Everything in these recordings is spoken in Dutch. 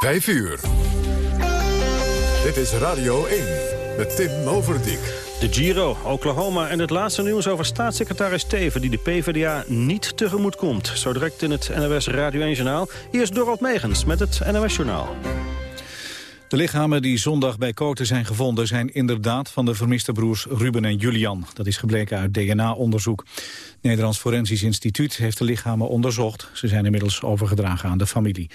5 uur. Dit is Radio 1 met Tim Overdijk. De Giro, Oklahoma en het laatste nieuws over staatssecretaris Teven... die de PvdA niet tegemoet komt. Zo direct in het NOS Radio 1-journaal. Hier is Dorot Megens met het NOS-journaal. De lichamen die zondag bij Koten zijn gevonden... zijn inderdaad van de vermiste broers Ruben en Julian. Dat is gebleken uit DNA-onderzoek. Het Nederlands Forensisch Instituut heeft de lichamen onderzocht. Ze zijn inmiddels overgedragen aan de familie.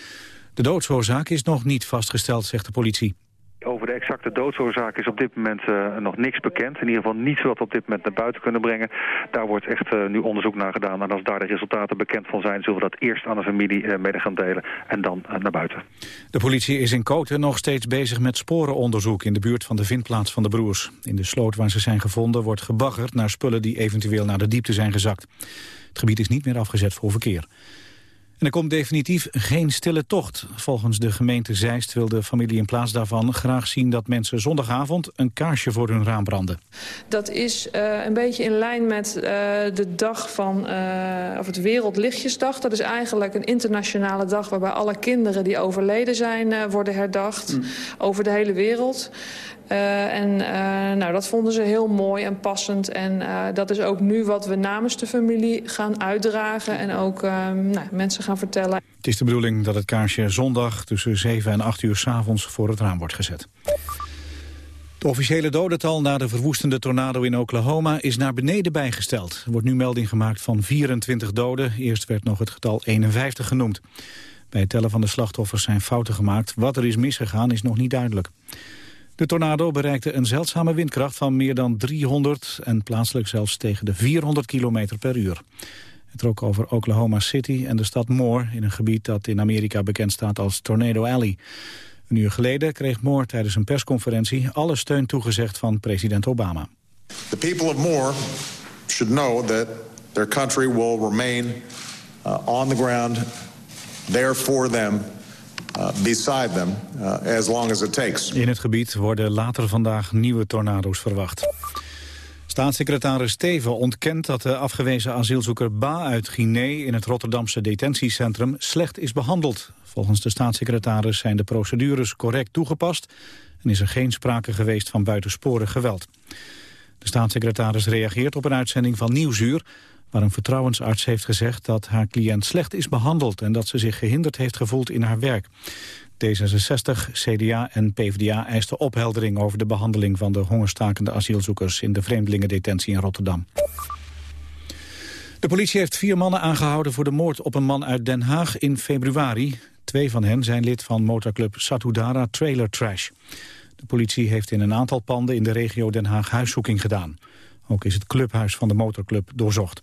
De doodsoorzaak is nog niet vastgesteld, zegt de politie. Over de exacte doodsoorzaak is op dit moment uh, nog niks bekend. In ieder geval niets wat we op dit moment naar buiten kunnen brengen. Daar wordt echt uh, nu onderzoek naar gedaan. En als daar de resultaten bekend van zijn... zullen we dat eerst aan de familie uh, mede gaan delen en dan naar buiten. De politie is in Koten nog steeds bezig met sporenonderzoek... in de buurt van de vindplaats van de broers. In de sloot waar ze zijn gevonden wordt gebaggerd... naar spullen die eventueel naar de diepte zijn gezakt. Het gebied is niet meer afgezet voor verkeer. En er komt definitief geen stille tocht. Volgens de gemeente Zeist wil de familie in plaats daarvan graag zien dat mensen zondagavond een kaarsje voor hun raam branden. Dat is uh, een beetje in lijn met uh, de dag van, uh, of het Wereldlichtjesdag. Dat is eigenlijk een internationale dag waarbij alle kinderen die overleden zijn worden herdacht. Mm. Over de hele wereld. Uh, en uh, nou, dat vonden ze heel mooi en passend. En uh, dat is ook nu wat we namens de familie gaan uitdragen... en ook nou, mensen gaan vertellen. Het is de bedoeling dat het kaarsje zondag tussen 7 en 8 uur s avonds voor het raam wordt gezet. Het officiële dodental na de verwoestende tornado in Oklahoma is naar beneden bijgesteld. Er wordt nu melding gemaakt van 24 doden. Eerst werd nog het getal 51 genoemd. Bij het tellen van de slachtoffers zijn fouten gemaakt. Wat er is misgegaan is nog niet duidelijk. De tornado bereikte een zeldzame windkracht van meer dan 300 en plaatselijk zelfs tegen de 400 km per uur. Het trok over Oklahoma City en de stad Moore in een gebied dat in Amerika bekend staat als Tornado Alley. Een uur geleden kreeg Moore tijdens een persconferentie alle steun toegezegd van president Obama. The people of Moore should know that their country will remain uh, on the ground there for them beside them uh, as long as it takes. In het gebied worden later vandaag nieuwe tornado's verwacht. Staatssecretaris Steven ontkent dat de afgewezen asielzoeker Ba uit Guinea in het Rotterdamse detentiecentrum slecht is behandeld. Volgens de staatssecretaris zijn de procedures correct toegepast en is er geen sprake geweest van buitensporig geweld. De staatssecretaris reageert op een uitzending van Nieuwsuur waar een vertrouwensarts heeft gezegd dat haar cliënt slecht is behandeld en dat ze zich gehinderd heeft gevoeld in haar werk. D66, CDA en PvdA eisten opheldering over de behandeling van de hongerstakende asielzoekers in de vreemdelingendetentie in Rotterdam. De politie heeft vier mannen aangehouden voor de moord op een man uit Den Haag in februari. Twee van hen zijn lid van motorclub Satudara Trailer Trash. De politie heeft in een aantal panden in de regio Den Haag huiszoeking gedaan. Ook is het clubhuis van de motorclub doorzocht.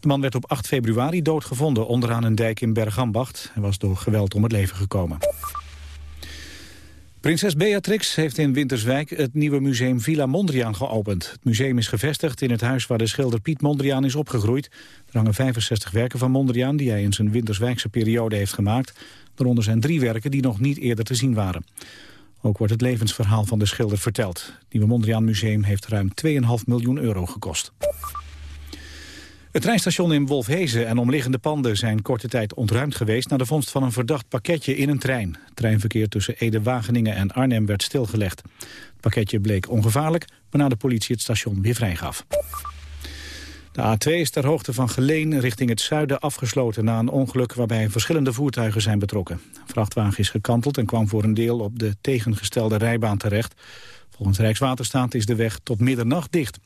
De man werd op 8 februari doodgevonden onderaan een dijk in Bergambacht. Hij was door geweld om het leven gekomen. Prinses Beatrix heeft in Winterswijk het nieuwe museum Villa Mondriaan geopend. Het museum is gevestigd in het huis waar de schilder Piet Mondriaan is opgegroeid. Er hangen 65 werken van Mondriaan die hij in zijn Winterswijkse periode heeft gemaakt. Daaronder zijn drie werken die nog niet eerder te zien waren. Ook wordt het levensverhaal van de schilder verteld. Het nieuwe Mondriaan Museum heeft ruim 2,5 miljoen euro gekost. Het treinstation in Wolfhezen en omliggende panden zijn korte tijd ontruimd geweest... na de vondst van een verdacht pakketje in een trein. Het treinverkeer tussen Ede-Wageningen en Arnhem werd stilgelegd. Het pakketje bleek ongevaarlijk, waarna de politie het station weer vrijgaf. De A2 is ter hoogte van Geleen richting het zuiden afgesloten... na een ongeluk waarbij verschillende voertuigen zijn betrokken. Vrachtwagen is gekanteld en kwam voor een deel op de tegengestelde rijbaan terecht. Volgens Rijkswaterstaat is de weg tot middernacht dicht.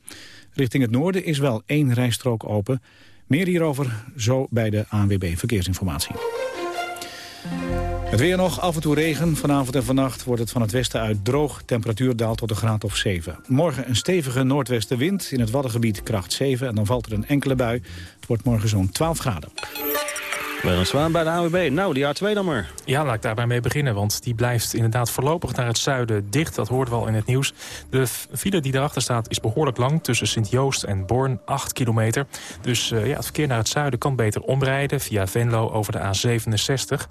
Richting het noorden is wel één rijstrook open. Meer hierover zo bij de ANWB Verkeersinformatie. Het weer nog, af en toe regen. Vanavond en vannacht wordt het van het westen uit droog. Temperatuur daalt tot een graad of 7. Morgen een stevige noordwestenwind. In het Waddengebied kracht 7 en dan valt er een enkele bui. Het wordt morgen zo'n 12 graden. Een Zwaan bij de AWB. Nou, die A2 dan maar. Ja, laat ik daarbij mee beginnen. Want die blijft inderdaad voorlopig naar het zuiden dicht. Dat hoort wel in het nieuws. De file die erachter staat is behoorlijk lang. Tussen Sint-Joost en Born, 8 kilometer. Dus uh, ja, het verkeer naar het zuiden kan beter omrijden... via Venlo over de A67.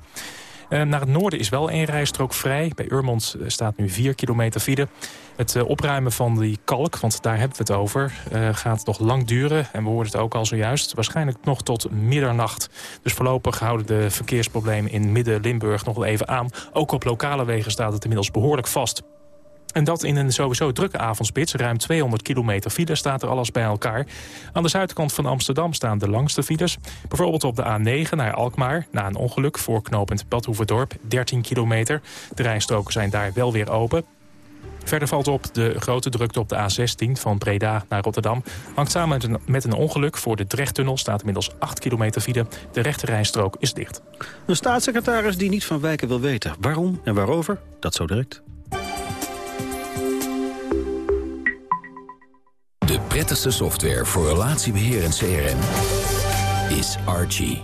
Naar het noorden is wel één rijstrook vrij. Bij Urmond staat nu 4 kilometer file. Het opruimen van die kalk, want daar hebben we het over, gaat nog lang duren. En we hoorden het ook al zojuist. Waarschijnlijk nog tot middernacht. Dus voorlopig houden de verkeersproblemen in Midden-Limburg nog wel even aan. Ook op lokale wegen staat het inmiddels behoorlijk vast. En dat in een sowieso drukke avondspits. Ruim 200 kilometer file staat er alles bij elkaar. Aan de zuidkant van Amsterdam staan de langste files. Bijvoorbeeld op de A9 naar Alkmaar. Na een ongeluk voor knooppunt Badhoevedorp, 13 kilometer. De rijstroken zijn daar wel weer open. Verder valt op de grote drukte op de A16 van Breda naar Rotterdam. Hangt samen met een, ongeluk. Voor de Drechttunnel staat inmiddels 8 kilometer file. De rechte rijstrook is dicht. Een staatssecretaris die niet van wijken wil weten. Waarom en waarover? Dat zo direct. De prettigste software voor relatiebeheer en CRM is Archie.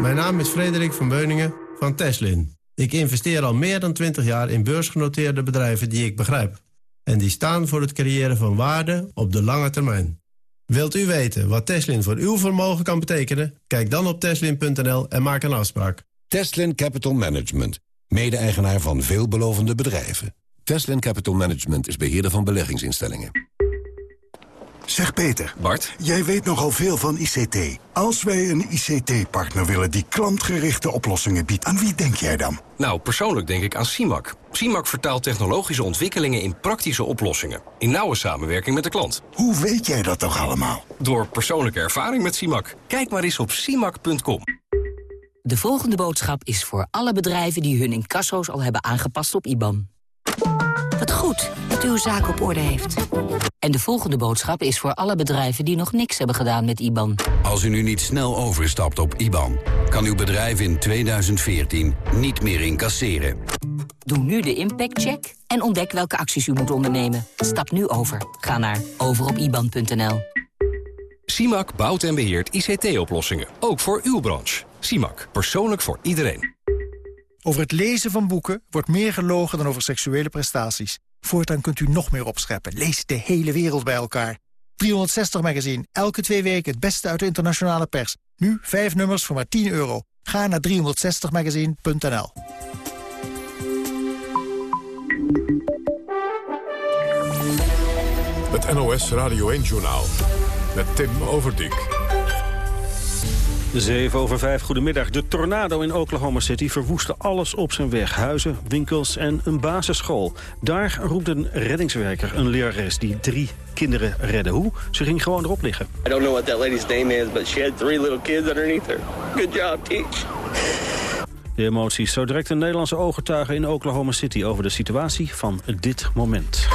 Mijn naam is Frederik van Beuningen van Teslin. Ik investeer al meer dan 20 jaar in beursgenoteerde bedrijven die ik begrijp. En die staan voor het creëren van waarde op de lange termijn. Wilt u weten wat Teslin voor uw vermogen kan betekenen? Kijk dan op teslin.nl en maak een afspraak. Teslin Capital Management, mede-eigenaar van veelbelovende bedrijven. Teslin Capital Management is beheerder van beleggingsinstellingen. Zeg Peter. Bart. Jij weet nogal veel van ICT. Als wij een ICT-partner willen die klantgerichte oplossingen biedt, aan wie denk jij dan? Nou, persoonlijk denk ik aan CIMAC. CIMAC vertaalt technologische ontwikkelingen in praktische oplossingen. In nauwe samenwerking met de klant. Hoe weet jij dat toch allemaal? Door persoonlijke ervaring met CIMAC. Kijk maar eens op CIMAC.com. De volgende boodschap is voor alle bedrijven die hun incasso's al hebben aangepast op IBAN. Wat goed dat u uw zaak op orde heeft. En de volgende boodschap is voor alle bedrijven die nog niks hebben gedaan met IBAN. Als u nu niet snel overstapt op IBAN, kan uw bedrijf in 2014 niet meer incasseren. Doe nu de impactcheck en ontdek welke acties u moet ondernemen. Stap nu over. Ga naar overopiban.nl. CIMAC bouwt en beheert ICT-oplossingen. Ook voor uw branche. CIMAC. Persoonlijk voor iedereen. Over het lezen van boeken wordt meer gelogen dan over seksuele prestaties. Voortaan kunt u nog meer opscheppen. Lees de hele wereld bij elkaar. 360 Magazine. Elke twee weken het beste uit de internationale pers. Nu vijf nummers voor maar 10 euro. Ga naar 360magazine.nl Het NOS Radio 1-journaal. Met Tim Overdijk. 7 over 5, goedemiddag. De tornado in Oklahoma City verwoestte alles op zijn weg. Huizen, winkels en een basisschool. Daar roept een reddingswerker een lerares die drie kinderen redden. Hoe? Ze ging gewoon erop liggen. I don't know what that lady's name is, but she had three little kids underneath her. Good job, teach. De emoties. Zo direct een Nederlandse ooggetuige in Oklahoma City... over de situatie van dit moment.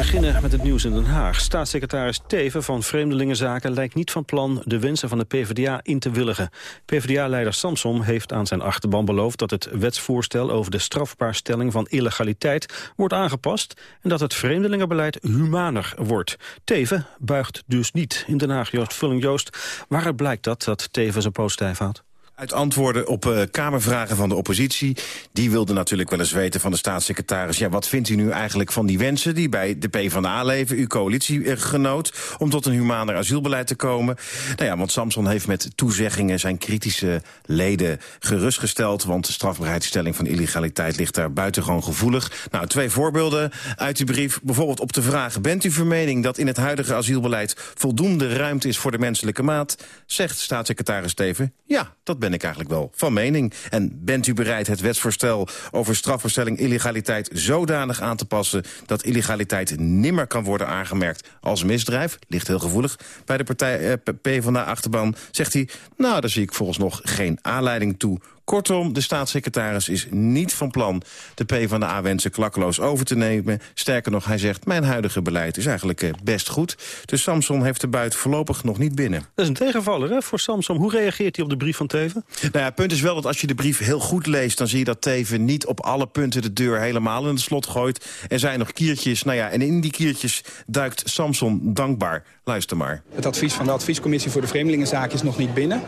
Beginnen met het nieuws in Den Haag. Staatssecretaris Teven van Vreemdelingenzaken lijkt niet van plan de wensen van de PvdA in te willigen. PvdA-leider Samsom heeft aan zijn achterban beloofd dat het wetsvoorstel over de strafbaarstelling van illegaliteit wordt aangepast en dat het vreemdelingenbeleid humaner wordt. Teven buigt dus niet. In Den Haag, Joost Vulling-Joost, waaruit blijkt dat dat Teven zijn poot stijf houdt? Uit antwoorden op uh, Kamervragen van de oppositie. Die wilde natuurlijk wel eens weten van de staatssecretaris... ja, wat vindt u nu eigenlijk van die wensen die bij de PvdA leven... uw coalitiegenoot, om tot een humaner asielbeleid te komen? Nou ja, want Samson heeft met toezeggingen zijn kritische leden gerustgesteld... want de strafbaarheidsstelling van illegaliteit ligt daar buitengewoon gevoelig. Nou, twee voorbeelden uit die brief. Bijvoorbeeld op de vraag... bent u van mening dat in het huidige asielbeleid... voldoende ruimte is voor de menselijke maat? Zegt staatssecretaris Steven, ja, dat ben ik eigenlijk wel van mening. En bent u bereid het wetsvoorstel over strafverstelling illegaliteit zodanig aan te passen dat illegaliteit nimmer kan worden aangemerkt als misdrijf? Ligt heel gevoelig bij de partij eh, P van de achterban. Zegt hij, nou daar zie ik volgens nog geen aanleiding toe Kortom, de staatssecretaris is niet van plan de PvdA-wensen klakkeloos over te nemen. Sterker nog, hij zegt, mijn huidige beleid is eigenlijk eh, best goed. Dus Samson heeft de buit voorlopig nog niet binnen. Dat is een tegenvaller hè, voor Samson. Hoe reageert hij op de brief van Teven? Nou ja, het punt is wel dat als je de brief heel goed leest... dan zie je dat Teven niet op alle punten de deur helemaal in het slot gooit. Er zijn nog kiertjes, nou ja, en in die kiertjes duikt Samson dankbaar. Luister maar. Het advies van de adviescommissie voor de Vreemdelingenzaak is nog niet binnen.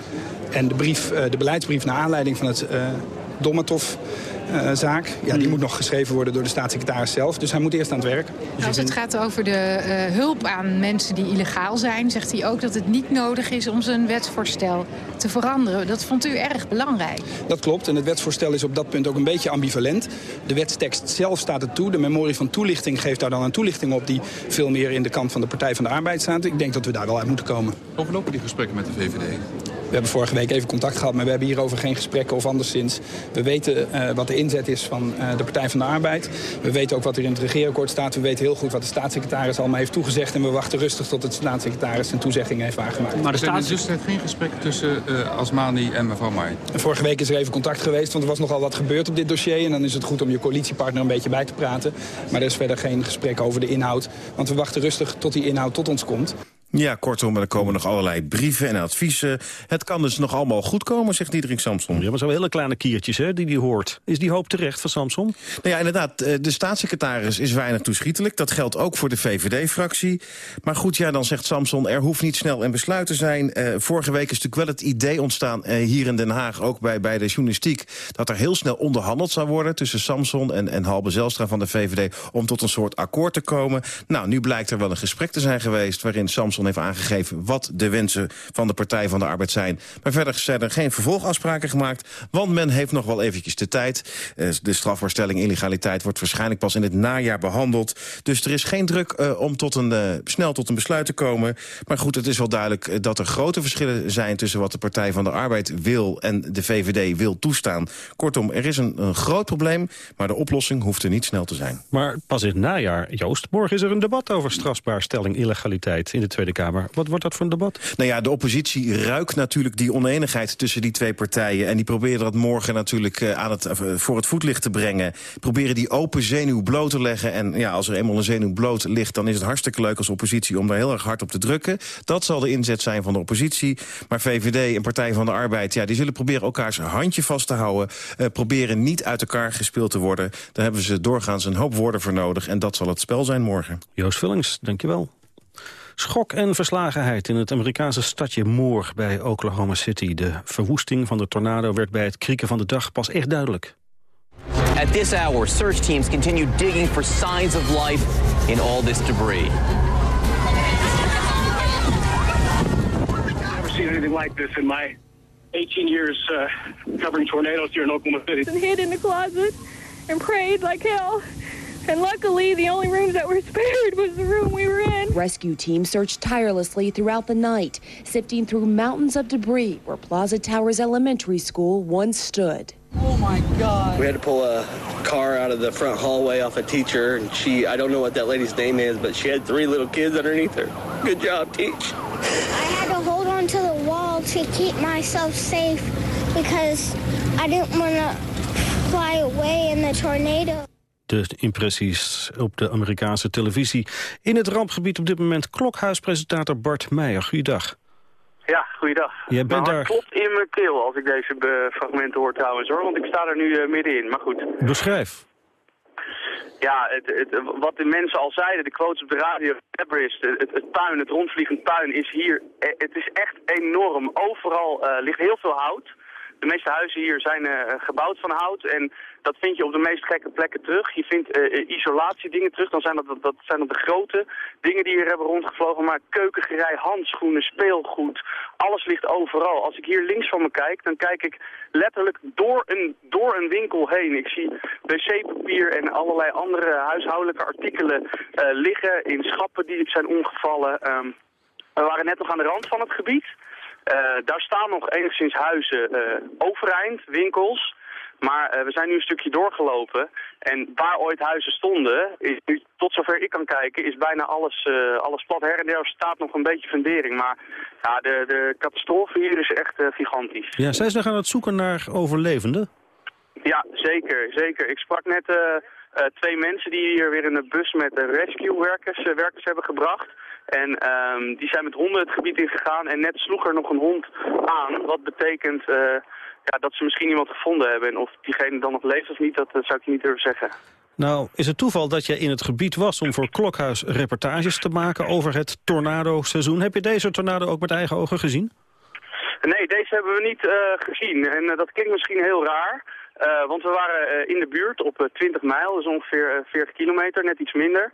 En de, brief, eh, de beleidsbrief naar aanleiding van het uh, Domatov zaak. Ja, die Hmm. moet nog geschreven worden door de staatssecretaris zelf. Dus hij moet eerst aan het werk. Dus Als ik het gaat over de eh, hulp aan mensen die illegaal zijn... zegt hij ook dat het niet nodig is om zijn wetsvoorstel te veranderen. Dat vond u erg belangrijk. Dat klopt. En het wetsvoorstel is op dat punt ook een beetje ambivalent. De wetstekst zelf staat het toe. De memorie van toelichting geeft daar dan een toelichting op... die veel meer in de kant van de Partij van de Arbeid staat. Ik denk dat we daar wel uit moeten komen. Overlopen die gesprekken met de VVD? We hebben vorige week even contact gehad, maar we hebben hierover geen gesprekken of anderszins. We weten eh, wat de inzet is van eh, de Partij van de Arbeid. We weten ook wat er in het regeerakkoord staat. We weten heel goed wat de staatssecretaris allemaal heeft toegezegd. En we wachten rustig tot de staatssecretaris zijn toezegging heeft waargemaakt. Maar er zijn dus geen gesprek tussen uh, Asmani en mevrouw Mai? Vorige week is er even contact geweest, want er was nogal wat gebeurd op dit dossier. En dan is het goed om je coalitiepartner een beetje bij te praten. Maar er is verder geen gesprek over de inhoud. Want we wachten rustig tot die inhoud tot ons komt. Ja, kortom, er komen nog allerlei brieven en adviezen. Het kan dus nog allemaal goed komen, zegt Diederik Samson. Ja, maar zo hele kleine kiertjes hè, die hij hoort. Is die hoop terecht van Samson? Nou ja, inderdaad, de staatssecretaris is weinig toeschietelijk. Dat geldt ook voor de VVD-fractie. Maar goed, ja, dan zegt Samson, er hoeft niet snel een besluit te zijn. Uh, vorige week is natuurlijk wel het idee ontstaan uh, hier in Den Haag... ook bij, bij de journalistiek, dat er heel snel onderhandeld zou worden... tussen Samson en, en Halbe Zelstra van de VVD... om tot een soort akkoord te komen. Nou, nu blijkt er wel een gesprek te zijn geweest... waarin Samson heeft aangegeven wat de wensen van de Partij van de Arbeid zijn. Maar verder zijn er geen vervolgafspraken gemaakt... want men heeft nog wel eventjes de tijd. Uh, de strafbaarstelling illegaliteit wordt waarschijnlijk pas in het najaar behandeld. Dus er is geen druk uh, om tot een, uh, snel tot een besluit te komen. Maar goed, het is wel duidelijk dat er grote verschillen zijn... tussen wat de Partij van de Arbeid wil en de VVD wil toestaan. Kortom, er is een, een groot probleem, maar de oplossing hoeft er niet snel te zijn. Maar pas in het najaar, Joost. Morgen is er een debat over strafbaarstelling illegaliteit in de Tweede Kamer. Wat wordt dat voor een debat? Nou ja, de oppositie ruikt natuurlijk die oneenigheid tussen die twee partijen. En die proberen dat morgen natuurlijk uh, aan het, uh, voor het voetlicht te brengen. Proberen die open zenuw bloot te leggen. En ja, als er eenmaal een zenuw bloot ligt... dan is het hartstikke leuk als oppositie om daar heel erg hard op te drukken. Dat zal de inzet zijn van de oppositie. Maar VVD en Partij van de Arbeid... Ja, die zullen proberen elkaars handje vast te houden. Uh, proberen niet uit elkaar gespeeld te worden. Daar hebben ze doorgaans een hoop woorden voor nodig. En dat zal het spel zijn morgen. Joost Vullings, dankjewel. Schok en verslagenheid in het Amerikaanse stadje Moore bij Oklahoma City. De verwoesting van de tornado werd bij het krieken van de dag pas echt duidelijk. At this hour, search teams continue digging for signs of life in all this debris. I've never seen anything like this in my 18 years uh, covering tornadoes here in Oklahoma City. And hid in the closet and prayed like hell. And luckily, the only rooms that were spared was the room we were in. Rescue teams searched tirelessly throughout the night, sifting through mountains of debris where Plaza Towers Elementary School once stood. Oh my God. We had to pull a car out of the front hallway off a teacher, and she, I don't know what that lady's name is, but she had three little kids underneath her. Good job, teach. I had to hold on to the wall to keep myself safe because I didn't want to fly away in the tornado. De impressies op de Amerikaanse televisie. In het rampgebied op dit moment klokhuispresentator Bart Meijer. Goeiedag. Ja, goeiedag. Jij bent daar... klopt in mijn keel als ik deze fragmenten hoor trouwens hoor, want ik sta er nu uh, middenin, maar goed. Beschrijf. Ja, het, het, wat de mensen al zeiden, de quotes op de radio, is, het, het puin, het rondvliegend puin is hier, het is echt enorm. Overal uh, ligt heel veel hout. De meeste huizen hier zijn uh, gebouwd van hout en dat vind je op de meest gekke plekken terug. Je vindt uh, isolatiedingen terug, dan zijn dat, dat, zijn dat de grote dingen die hier hebben rondgevlogen. Maar keukengerei, handschoenen, speelgoed, alles ligt overal. Als ik hier links van me kijk, dan kijk ik letterlijk door een, door een winkel heen. Ik zie wc-papier en allerlei andere huishoudelijke artikelen liggen in schappen die zijn omgevallen. Um, we waren net nog aan de rand van het gebied. Uh, daar staan nog enigszins huizen uh, overeind, winkels. Maar uh, we zijn nu een stukje doorgelopen. En waar ooit huizen stonden, is nu, tot zover ik kan kijken, is bijna alles, alles plat. Her en der staat nog een beetje fundering. Maar ja, de, de catastrofe hier is echt gigantisch. Ja, zij zijn aan het zoeken naar overlevenden? Ja, zeker. zeker. Ik sprak net twee mensen die hier weer in een bus met rescue-werkers werkers hebben gebracht. En um, die zijn met honden het gebied ingegaan en net sloeg er nog een hond aan. Wat betekent uh, ja, dat ze misschien iemand gevonden hebben. En of diegene dan nog leeft of niet, dat, dat zou ik niet durven zeggen. Nou, is het toeval dat je in het gebied was om voor Klokhuis reportages te maken over het tornado-seizoen? Heb je deze tornado ook met eigen ogen gezien? Nee, deze hebben we niet uh, gezien. En uh, dat klinkt misschien heel raar. Uh, want we waren in de buurt op uh, 20 mijl, dus ongeveer 40 kilometer, net iets minder.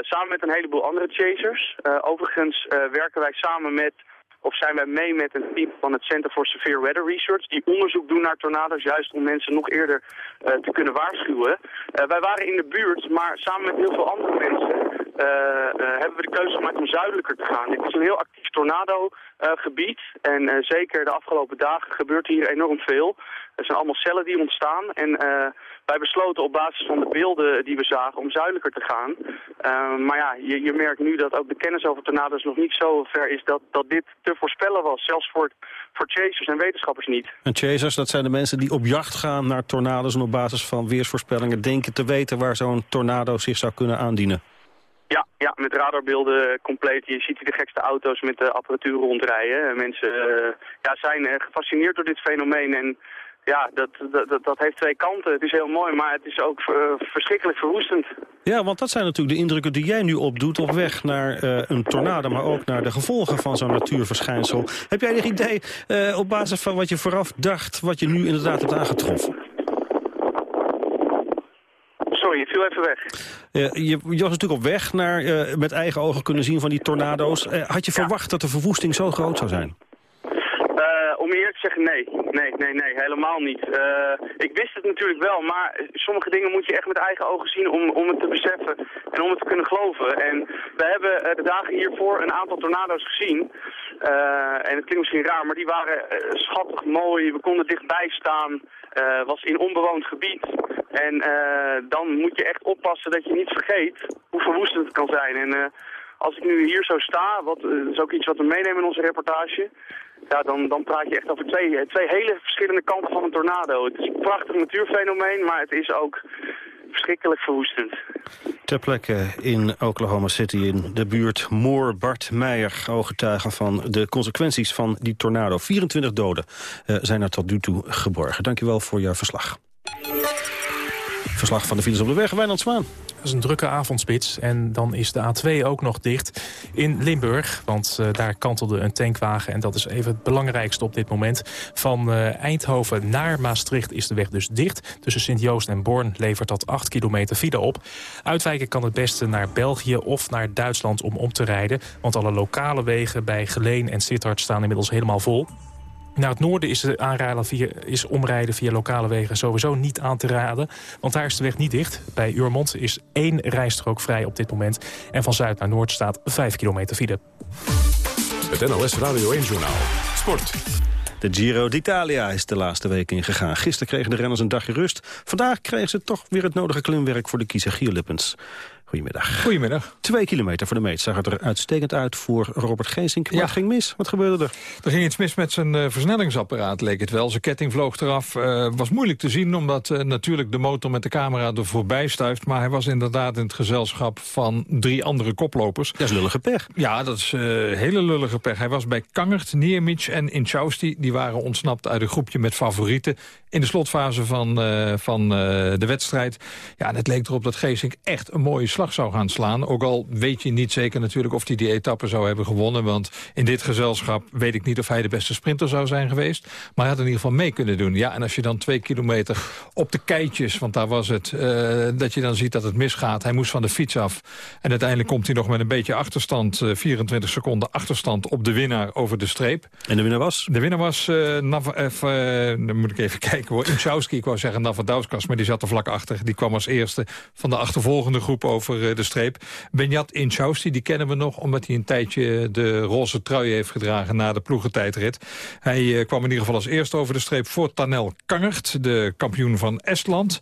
Samen met een heleboel andere chasers. overigens werken wij samen met of zijn wij mee met een team van het Center for Severe Weather Research... die onderzoek doen naar tornado's, juist om mensen nog eerder te kunnen waarschuwen. Wij waren in de buurt, maar samen met heel veel andere mensen... Uh, hebben we de keuze gemaakt om zuidelijker te gaan. Dit is een heel actief tornado-gebied. en zeker de afgelopen dagen gebeurt hier enorm veel. Er zijn allemaal cellen die ontstaan. En wij besloten op basis van de beelden die we zagen om zuidelijker te gaan. Maar ja, je, je, merkt nu dat ook de kennis over tornado's nog niet zo ver is dat, dat dit te voorspellen was. Zelfs voor, voor chasers en wetenschappers niet. En chasers, dat zijn de mensen die op jacht gaan naar tornado's... en op basis van weersvoorspellingen denken te weten waar zo'n tornado zich zou kunnen aandienen. Ja, ja, met radarbeelden compleet. Je ziet hier de gekste auto's met de apparatuur rondrijden. Mensen uh, ja, zijn uh, gefascineerd door dit fenomeen en ja, dat, dat, dat heeft twee kanten. Het is heel mooi, maar het is ook uh, verschrikkelijk verwoestend. Ja, want dat zijn natuurlijk de indrukken die jij nu opdoet op weg naar een tornado, maar ook naar de gevolgen van zo'n natuurverschijnsel. Heb jij enig idee op basis van wat je vooraf dacht, wat je nu inderdaad hebt aangetroffen? Sorry, je viel even weg. je, je, was natuurlijk op weg naar met eigen ogen kunnen zien van die tornado's. had je verwacht dat de verwoesting zo groot zou zijn? om eerlijk te zeggen, nee. Nee, nee, nee, helemaal niet. Ik wist het natuurlijk wel, maar sommige dingen moet je echt met eigen ogen zien om, om het te beseffen en om het te kunnen geloven. En we hebben de dagen hiervoor een aantal tornado's gezien. En het klinkt misschien raar, maar die waren schattig mooi. We konden dichtbij staan. Was in onbewoond gebied. En dan moet je echt oppassen dat je niet vergeet hoe verwoestend het kan zijn. En als ik nu hier zo sta, wat, dat is ook iets wat we meenemen in onze reportage ja, dan, dan praat je echt over twee, twee hele verschillende kanten van een tornado. Het is een prachtig natuurfenomeen, maar het is ook verschrikkelijk verwoestend. Ter plekke in Oklahoma City in de buurt Moore Bart Meijer... ooggetuigen van de consequenties van die tornado. 24 doden uh, zijn er tot nu toe geborgen. Dankjewel voor jouw verslag. Verslag van de files op de weg, Wijnand Zwaan. Dat is een drukke avondspits. En dan is de A2 ook nog dicht in Limburg. Want uh, daar kantelde een tankwagen. En dat is even het belangrijkste op dit moment. Van uh, Eindhoven naar Maastricht is de weg dus dicht. Tussen Sint-Joost en Born levert dat 8 kilometer file op. Uitwijken kan het beste naar België of naar Duitsland om om te rijden. Want alle lokale wegen bij Geleen en Sittard staan inmiddels helemaal vol. Naar het noorden is, aanrijden via, is omrijden via lokale wegen sowieso niet aan te raden. Want daar is de weg niet dicht. Bij Urmond is één rijstrook vrij op dit moment. En van zuid naar noord staat 5 kilometer file. Het NOS Radio 1 Journaal. Sport. De Giro d'Italia is de laatste week ingegaan. Gisteren kregen de renners een dagje rust. Vandaag kregen ze toch weer het nodige klimwerk voor de kiezer Gierlippens. Goedemiddag. Goedemiddag. Twee kilometer voor de meet zag het er uitstekend uit voor Robert Geesink. Wat ging mis? Wat gebeurde er? Er ging iets mis met zijn uh, versnellingsapparaat, leek het wel. Zijn ketting vloog eraf. Uh, was moeilijk te zien, omdat uh, natuurlijk de motor met de camera er voorbij stuift. Maar hij was inderdaad in het gezelschap van drie andere koplopers. Dat is lullige pech. Ja, dat is hele lullige pech. Hij was bij Kangert, Niermic en Inchausti. Die waren ontsnapt uit een groepje met favorieten. In de slotfase van, van de wedstrijd. Ja, en het leek erop dat Geesink echt een mooie slag zou gaan slaan. Ook al weet je niet zeker natuurlijk of hij die etappe zou hebben gewonnen. Want in dit gezelschap weet ik niet of hij de beste sprinter zou zijn geweest. Maar hij had in ieder geval mee kunnen doen. Ja, en als je dan twee kilometer op de keitjes, want daar was het... Uh, dat je dan ziet dat het misgaat. Hij moest van de fiets af. En uiteindelijk komt hij nog met een beetje achterstand... Uh, 24 seconden achterstand op de winnaar over de streep. En de winnaar was? De winnaar was... Uh, Nav dan moet ik even kijken hoor. Inchowski, ik wou zeggen Navadauskas, maar die zat er vlak achter. Die kwam als eerste van de achtervolgende groep over eh, de streep. Benjat Inchausti, die kennen we nog... omdat hij een tijdje de roze trui heeft gedragen na de ploegentijdrit. Hij eh, kwam in ieder geval als eerste over de streep voor Tanel Kangert... de kampioen van Estland.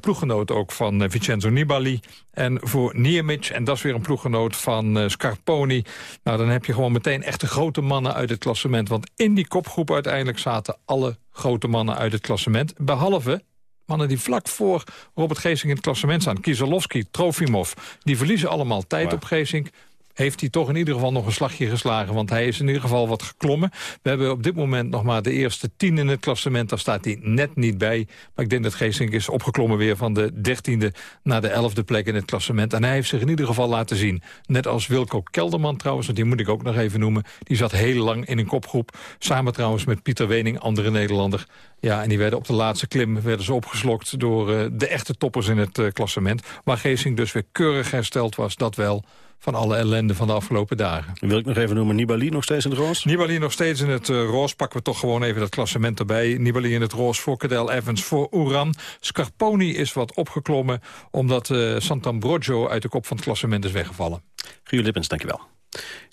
Ploeggenoot ook van Vincenzo Nibali. En voor Niermic, en dat is weer een ploeggenoot van Scarponi... nou, dan heb je gewoon meteen echte grote mannen uit het klassement. Want in die kopgroep uiteindelijk zaten alle grote mannen uit het klassement. Behalve mannen die vlak voor Robert Geesink in het klassement staan. Kieselowski, Trofimov, die verliezen allemaal tijd op Geesink. Heeft hij toch in ieder geval nog een slagje geslagen. Want hij is in ieder geval wat geklommen. We hebben op dit moment nog maar de eerste tien in het klassement. Daar staat hij net niet bij. Maar ik denk dat Geesink is opgeklommen weer van de dertiende naar de elfde plek in het klassement. En hij heeft zich in ieder geval laten zien. Net als Wilco Kelderman trouwens, want die moet ik ook nog even noemen. Die zat heel lang in een kopgroep. Samen trouwens met Pieter Wening, andere Nederlander. Ja, en die werden op de laatste klim werden ze opgeslokt door uh, de echte toppers in het uh, klassement. Waar Geesink dus weer keurig hersteld was, dat wel van alle ellende van de afgelopen dagen. Wil ik nog even noemen, Nibali nog steeds in het roos? Nibali nog steeds in het uh, roos. Pakken we toch gewoon even dat klassement erbij. Nibali in het roos voor Cadel Evans, voor Uran. Scarponi is wat opgeklommen... omdat uh, Sant'Ambrogio uit de kop van het klassement is weggevallen. Gio Lippens, dankjewel.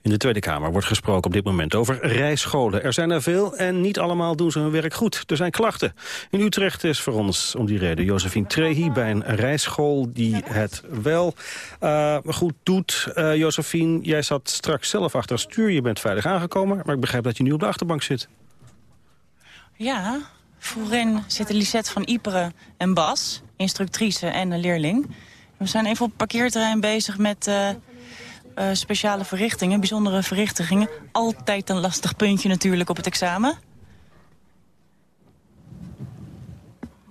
In de Tweede Kamer wordt gesproken op dit moment over rijscholen. Er zijn er veel en niet allemaal doen ze hun werk goed. Er zijn klachten. In Utrecht is voor ons om die reden Josephine Trehi bij een rijschool die het wel uh, goed doet. Uh, Josephine, jij zat straks zelf achter stuur. Je bent veilig aangekomen, maar ik begrijp dat je nu op de achterbank zit. Ja, voorin zitten Lisette van Iperen en Bas, instructrice en een leerling. We zijn even op het parkeerterrein bezig met... Uh, uh, speciale verrichtingen, bijzondere verrichtingen. Altijd een lastig puntje natuurlijk op het examen.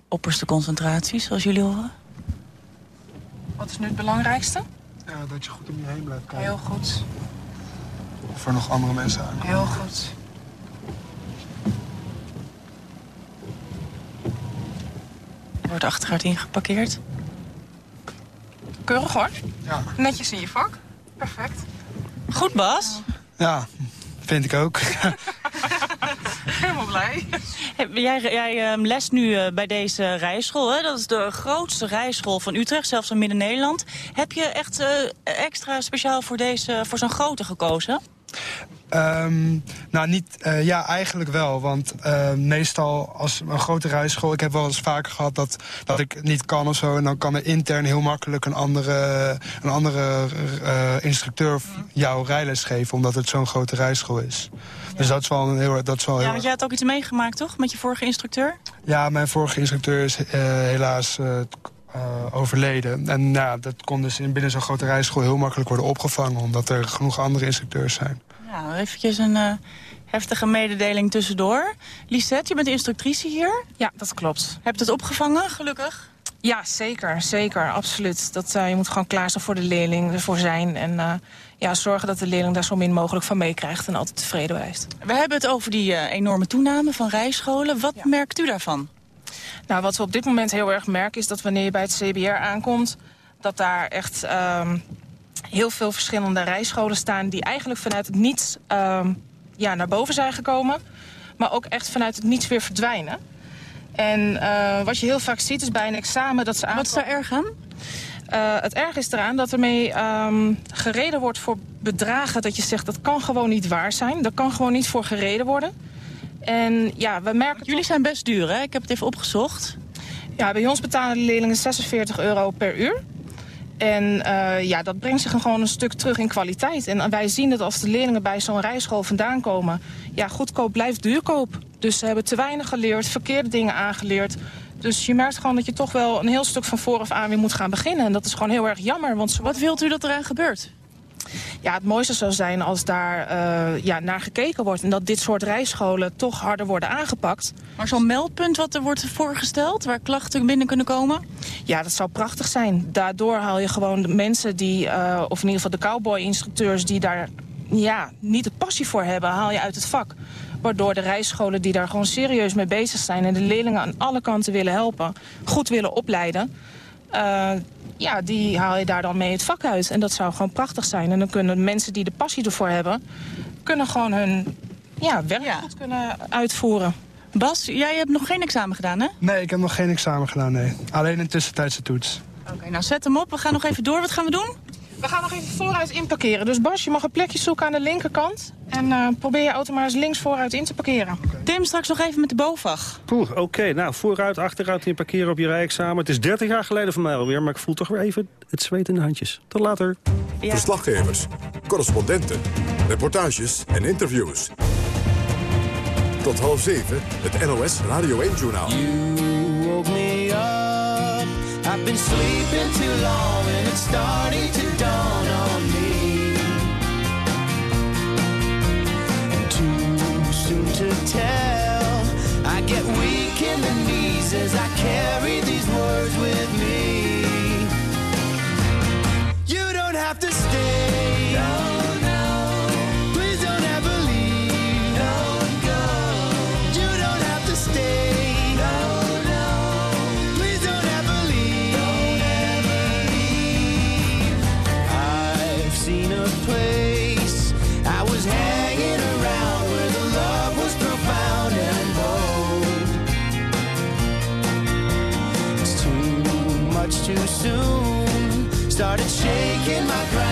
Opperste concentratie, zoals jullie horen. Wat is nu het belangrijkste? Ja, dat je goed om je heen blijft kijken. Heel goed. Of er nog andere mensen aan. Heel goed. Wordt achteruit ingeparkeerd. Keurig hoor. Ja. Netjes in je vak. Perfect. Goed, Bas. Ja, vind ik ook. Helemaal blij. Jij, jij uh, les nu uh, bij deze rijschool. Hè? Dat is de grootste rijschool van Utrecht, zelfs van Midden-Nederland. Heb je echt uh, extra speciaal voor, deze, voor zo'n grote gekozen? Um, nou, niet, uh, ja, eigenlijk wel. Want uh, meestal als een grote rijschool... Ik heb wel eens vaker gehad dat, dat ik niet kan of zo... en dan kan er intern heel makkelijk een andere, een andere uh, instructeur jouw rijles geven... omdat het zo'n grote rijschool is. Ja. Dus dat is wel een heel... Dat is wel ja, heel... want jij had ook iets meegemaakt, toch? Met je vorige instructeur? Ja, mijn vorige instructeur is helaas... Uh, overleden. En nou, dat kon dus in binnen zo'n grote rijschool heel makkelijk worden opgevangen... omdat er genoeg andere instructeurs zijn. Ja, eventjes een uh, heftige mededeling tussendoor. Lisette, je bent instructrice hier? Ja, dat klopt. Heb je het opgevangen, gelukkig? Ja, zeker. Zeker, absoluut. Dat, uh, je moet gewoon klaarstaan voor de leerling, ervoor zijn... en uh, ja, zorgen dat de leerling daar zo min mogelijk van meekrijgt... en altijd tevreden blijft. We hebben het over die enorme toename van rijscholen. Wat ja. merkt u daarvan? Nou, wat we op dit moment heel erg merken is dat wanneer je bij het CBR aankomt... dat daar echt um, heel veel verschillende rijscholen staan... die eigenlijk vanuit het niets um, ja, naar boven zijn gekomen. Maar ook echt vanuit het niets weer verdwijnen. En uh, wat je heel vaak ziet is bij een examen dat ze aan. Wat is daar erg aan? Uh, het erg is eraan dat ermee um, gereden wordt voor bedragen... dat je zegt dat kan gewoon niet waar zijn. Daar kan gewoon niet voor gereden worden... En ja, we merken Jullie zijn best duur, hè? Ik heb het even opgezocht. Ja, bij ons betalen de leerlingen 46 euro per uur. En uh, ja, dat brengt zich gewoon een stuk terug in kwaliteit. En wij zien dat als de leerlingen bij zo'n rijschool vandaan komen... ja, goedkoop blijft duurkoop. Dus ze hebben te weinig geleerd, verkeerde dingen aangeleerd. Dus je merkt gewoon dat je toch wel een heel stuk van vooraf aan weer moet gaan beginnen. En dat is gewoon heel erg jammer. Want Wat wilt u dat eraan gebeurt? Ja, het mooiste zou zijn als daar uh, ja, naar gekeken wordt... en dat dit soort rijscholen toch harder worden aangepakt. Maar zo'n meldpunt wat er wordt voorgesteld... waar klachten binnen kunnen komen? Ja, dat zou prachtig zijn. Daardoor haal je gewoon de mensen die... Uh, of in ieder geval de cowboy-instructeurs die daar ja, niet de passie voor hebben... haal je uit het vak. Waardoor de rijscholen die daar gewoon serieus mee bezig zijn... en de leerlingen aan alle kanten willen helpen, goed willen opleiden... Uh, ja, die haal je daar dan mee het vak uit. En dat zou gewoon prachtig zijn. En dan kunnen mensen die de passie ervoor hebben... kunnen gewoon hun ja, werk ja. goed kunnen uitvoeren. Bas, jij hebt nog geen examen gedaan, hè? Nee, ik heb nog geen examen gedaan, nee. Alleen een tussentijdse toets. Oké, okay, nou zet hem op. We gaan nog even door. Wat gaan we doen? We gaan nog even vooruit inparkeren. Dus Bas, je mag een plekje zoeken aan de linkerkant. En uh, probeer je auto maar eens links vooruit in te parkeren. Okay. Tim, straks nog even met de BOVAG. Oké, okay, nou vooruit, achteruit in parkeren op je rijexamen. Het is 30 jaar geleden voor mij alweer, maar ik voel toch weer even het zweet in de handjes. Tot later. Ja. Verslaggevers, correspondenten, reportages en interviews. Tot half zeven, het NOS Radio 1-journaal. I've been sleeping too long and it's starting to to tell. I get weak in the knees as I carry these words with me. You don't have to stay. Soon. Started shaking my ground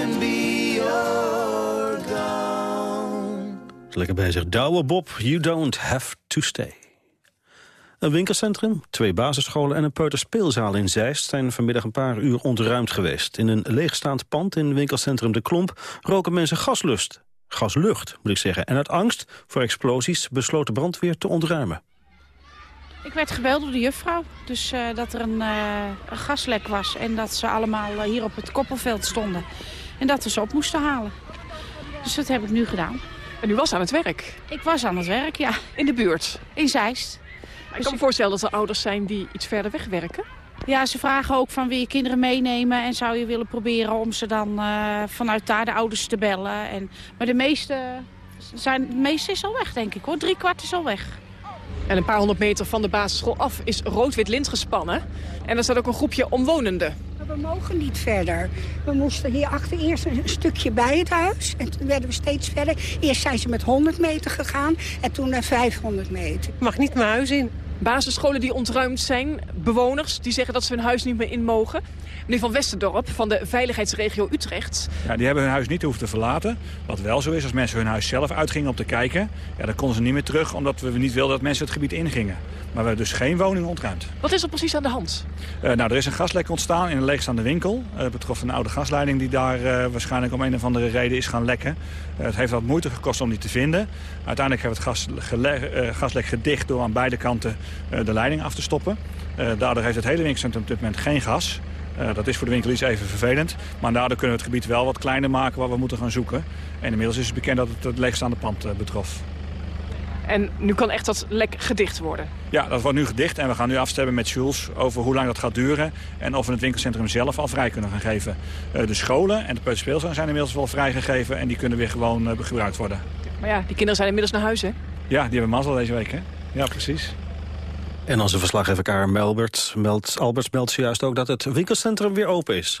can be. You're gone. Is lekker bezig. Douwe Bob, you don't have to stay. Een winkelcentrum, twee basisscholen en een peuterspeelzaal in Zeist... zijn vanmiddag een paar uur ontruimd geweest. In een leegstaand pand in winkelcentrum De Klomp roken mensen gaslust. Gaslucht, moet ik zeggen. En uit angst voor explosies besloot de brandweer te ontruimen. Ik werd gebeld door de juffrouw. Dus eh, dat er een, eh, een gaslek was. En dat ze allemaal eh, hier op het koppelveld stonden. En dat we ze op moesten halen. Dus dat heb ik nu gedaan. En u was aan het werk? Ik was aan het werk, ja. In de buurt? In Zeist. Ik kan me voorstellen dat er ouders zijn die iets verder weg werken. Ja, ze vragen ook van wil je kinderen meenemen en zou je willen proberen om ze dan eh, vanuit daar de ouders te bellen. En, maar de meeste, zijn, de meeste is al weg, denk ik hoor. Drie kwart is al weg. En een paar honderd meter van de basisschool af is rood-wit lint gespannen. En er staat ook een groepje omwonenden. We mogen niet verder. We moesten hier achter eerst een stukje bij het huis. En toen werden we steeds verder. Eerst zijn ze met 100 meter gegaan en toen naar 500 meter. mag niet mijn huis in. Basisscholen die ontruimd zijn, bewoners die zeggen dat ze hun huis niet meer in mogen. Meneer Van Westerdorp van de veiligheidsregio Utrecht. Ja, die hebben hun huis niet hoeven te verlaten. Wat wel zo is, als mensen hun huis zelf uitgingen om te kijken... Ja, dan konden ze niet meer terug, omdat we niet wilden dat mensen het gebied ingingen. Maar we hebben dus geen woningen ontruimd. Wat is er precies aan de hand? Uh, nou, er is een gaslek ontstaan in een leegstaande winkel. Uh, dat betrof een oude gasleiding die daar uh, waarschijnlijk om een of andere reden is gaan lekken. Het heeft wat moeite gekost om die te vinden. Uiteindelijk hebben we het gas, gaslek gedicht door aan beide kanten de leiding af te stoppen. daardoor heeft het hele winkelcentrum op dit moment geen gas. Dat is voor de winkeliers even vervelend. Maar daardoor kunnen we het gebied wel wat kleiner maken waar we moeten gaan zoeken. En inmiddels is het bekend dat het het leegstaande pand betrof. En nu kan echt dat lek gedicht worden? Ja, dat wordt nu gedicht en we gaan nu afstemmen met Jules over hoe lang dat gaat duren. En of we het winkelcentrum zelf al vrij kunnen gaan geven. Uh, de scholen en de peuterspeelzaal zijn inmiddels wel vrijgegeven en die kunnen weer gewoon gebruikt worden. Maar ja, die kinderen zijn inmiddels naar huis hè? Ja, die hebben mazzel deze week hè? Ja, precies. En onze verslaggever Karen Melbert meldt, Alberts meldt zojuist ook dat het winkelcentrum weer open is.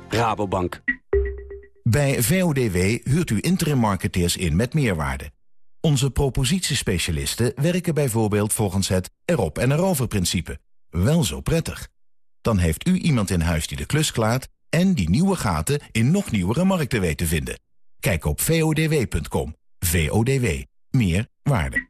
Rabobank. Bij VODW huurt u interim marketeers in met meerwaarde. Onze propositiespecialisten werken bijvoorbeeld volgens het erop en erover principe. Wel zo prettig. Dan heeft u iemand in huis die de klus klaart en die nieuwe gaten in nog nieuwere markten weet te vinden. Kijk op vodw.com. VODW. Meer waarde.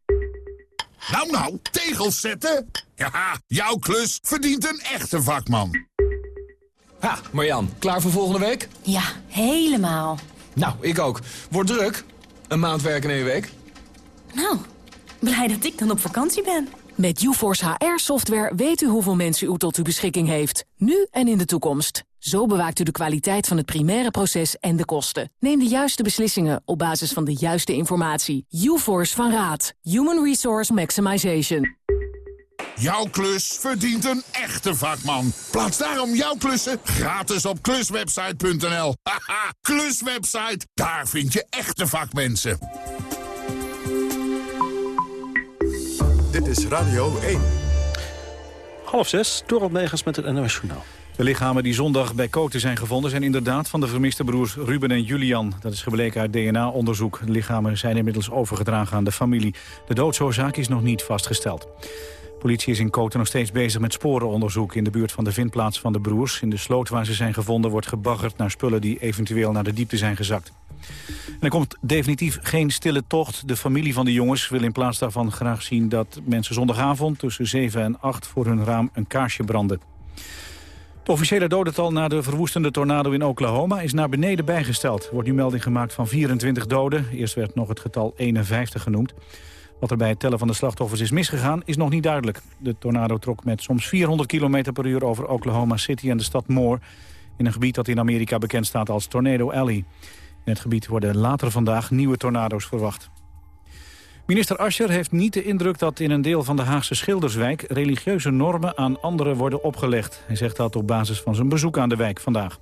Nou, nou, tegels zetten? Ja, jouw klus verdient een echte vakman. Ha, Marjan, klaar voor volgende week? Ja, helemaal. Nou, ik ook. Wordt druk. Een maand werken in één week. Nou, blij dat ik dan op vakantie ben. Met UForce HR-software weet u hoeveel mensen u tot uw beschikking heeft. Nu en in de toekomst. Zo bewaakt u de kwaliteit van het primaire proces en de kosten. Neem de juiste beslissingen op basis van de juiste informatie. UForce van Raad. Human Resource Maximization. Jouw klus verdient een echte vakman. Plaats daarom jouw klussen gratis op kluswebsite.nl. Haha, kluswebsite, daar vind je echte vakmensen. Dit is Radio 1. Half zes, Dorot Megens met het NOS Journaal. De lichamen die zondag bij Koten zijn gevonden... zijn inderdaad van de vermiste broers Ruben en Julian. Dat is gebleken uit DNA-onderzoek. De lichamen zijn inmiddels overgedragen aan de familie. De doodsoorzaak is nog niet vastgesteld. Politie is in Koten nog steeds bezig met sporenonderzoek... in de buurt van de vindplaats van de broers. In de sloot waar ze zijn gevonden wordt gebaggerd naar spullen... die eventueel naar de diepte zijn gezakt. Er komt definitief geen stille tocht. De familie van de jongens wil in plaats daarvan graag zien... dat mensen zondagavond tussen 7 en 8 voor hun raam een kaarsje branden. Het officiële dodental na de verwoestende tornado in Oklahoma is naar beneden bijgesteld. Er wordt nu melding gemaakt van 24 doden. Eerst werd nog het getal 51 genoemd. Wat er bij het tellen van de slachtoffers is misgegaan is nog niet duidelijk. De tornado trok met soms 400 km per uur over Oklahoma City en de stad Moore... in een gebied dat in Amerika bekend staat als Tornado Alley. In het gebied worden later vandaag nieuwe tornado's verwacht. Minister Ascher heeft niet de indruk dat in een deel van de Haagse Schilderswijk... religieuze normen aan anderen worden opgelegd. Hij zegt dat op basis van zijn bezoek aan de wijk vandaag.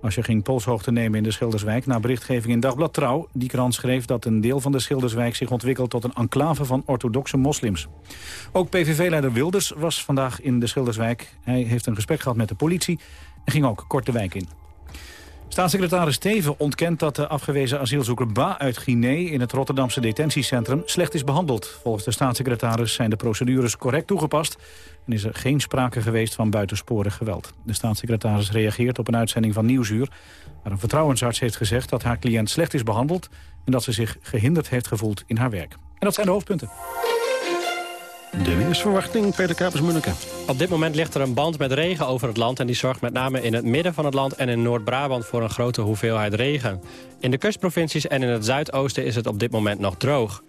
Ascher ging polshoogte nemen in de Schilderswijk... na berichtgeving in Dagblad Trouw. Die krant schreef dat een deel van de Schilderswijk zich ontwikkelt... tot een enclave van orthodoxe moslims. Ook PVV-leider Wilders was vandaag in de Schilderswijk. Hij heeft een gesprek gehad met de politie en ging ook kort de wijk in. Staatssecretaris Teven ontkent dat de afgewezen asielzoeker Ba uit Guinea... in het Rotterdamse detentiecentrum slecht is behandeld. Volgens de staatssecretaris zijn de procedures correct toegepast... en is er geen sprake geweest van buitensporig geweld. De staatssecretaris reageert op een uitzending van Nieuwsuur... waar een vertrouwensarts heeft gezegd dat haar cliënt slecht is behandeld... en dat ze zich gehinderd heeft gevoeld in haar werk. En dat zijn de hoofdpunten. De weersverwachting, Peter Kapers-Munneke. Op dit moment ligt er een band met regen over het land... en die zorgt met name in het midden van het land en in Noord-Brabant... voor een grote hoeveelheid regen. In de kustprovincies en in het zuidoosten is het op dit moment nog droog.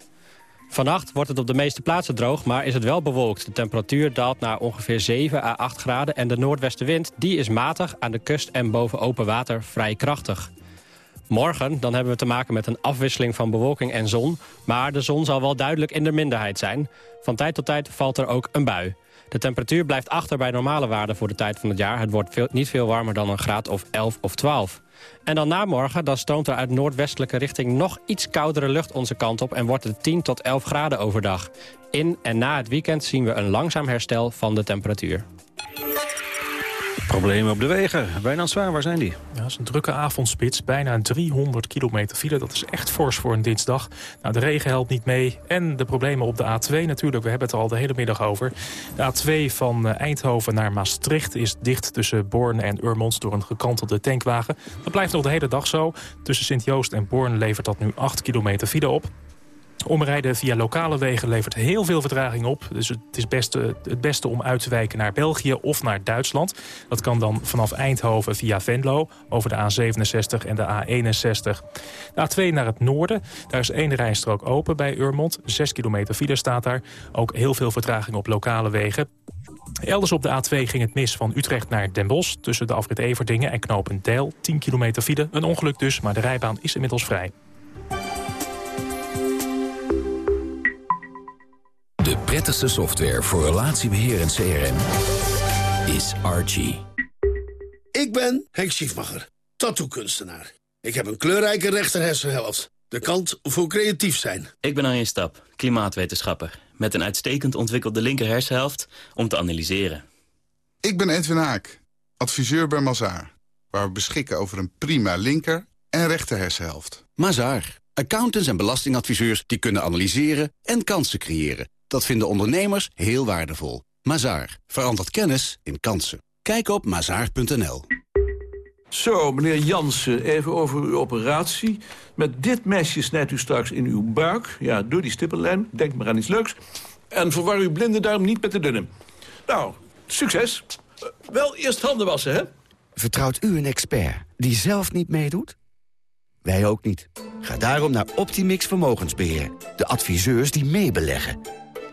Vannacht wordt het op de meeste plaatsen droog, maar is het wel bewolkt. De temperatuur daalt naar ongeveer 7 à 8 graden... en de noordwestenwind die is matig aan de kust en boven open water vrij krachtig. Morgen dan hebben we te maken met een afwisseling van bewolking en zon... maar de zon zal wel duidelijk in de minderheid zijn. Van tijd tot tijd valt er ook een bui. De temperatuur blijft achter bij normale waarden voor de tijd van het jaar. Het wordt niet veel warmer dan een graad of 11 of 12. En dan na morgen dan stroomt er uit noordwestelijke richting nog iets koudere lucht onze kant op... en wordt het 10 tot 11 graden overdag. In en na het weekend zien we een langzaam herstel van de temperatuur. Problemen op de wegen. Wijnand Zwaar, waar zijn die? Ja, dat is een drukke avondspits. Bijna 300 kilometer file. Dat is echt fors voor een dinsdag. Nou, de regen helpt niet mee. En de problemen op de A2 natuurlijk. We hebben het er al de hele middag over. De A2 van eh, Eindhoven naar Maastricht is dicht tussen Born en Urmond... door een gekantelde tankwagen. Dat blijft nog de hele dag zo. Tussen Sint-Joost en Born levert dat nu 8 kilometer file op. Omrijden via lokale wegen levert heel veel vertraging op. Dus het is beste, het beste om uit te wijken naar België of naar Duitsland. Dat kan dan vanaf Eindhoven via Venlo over de A67 en de A61. De A2 naar het noorden, daar is één rijstrook open bij Urmond. 6 kilometer file staat daar. Ook heel veel vertraging op lokale wegen. Elders op de A2 ging het mis van Utrecht naar Den Bosch... tussen de afrit Everdingen en knooppunt Deil. 10 kilometer file, een ongeluk dus, maar de rijbaan is inmiddels vrij. Prettigste software voor relatiebeheer en CRM is Archie. Ik ben Henk Schiefmacher, tattoo-kunstenaar. Ik heb een kleurrijke rechterhersenhelft. De kant voor creatief zijn. Ik ben Arjen Stap, klimaatwetenschapper. Met een uitstekend ontwikkelde linker hersenhelft om te analyseren. Ik ben Edwin Haak, adviseur bij Mazaar. Waar we beschikken over een prima linker en rechter hersenhelft. Mazaar. Accountants en belastingadviseurs die kunnen analyseren en kansen creëren. Dat vinden ondernemers heel waardevol. Mazaar. Verandert kennis in kansen. Kijk op mazaar.nl. Zo, meneer Jansen, even over uw operatie. Met dit mesje snijdt u straks in uw buik. Ja, door die stippellijn. Denk maar aan iets leuks. En verwar uw blinde duim niet met de dunne. Nou, succes. Uh, wel eerst handen wassen, hè? Vertrouwt u een expert die zelf niet meedoet? Wij ook niet. Ga daarom naar Optimix Vermogensbeheer. De adviseurs die meebeleggen.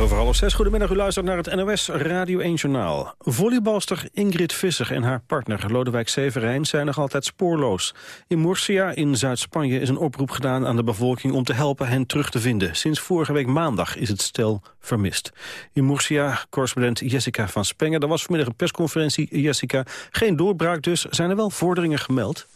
Over. Goedemiddag, u luistert naar het NOS Radio 1 Journaal. Volleybalster Ingrid Visser en haar partner Lodewijk Severijn zijn nog altijd spoorloos. In Murcia in Zuid-Spanje is een oproep gedaan aan de bevolking om te helpen hen terug te vinden. Sinds vorige week maandag is het stel vermist. In Murcia, correspondent Jessica van Spengen. Er was vanmiddag een persconferentie, Jessica. Geen doorbraak dus. Zijn er wel vorderingen gemeld?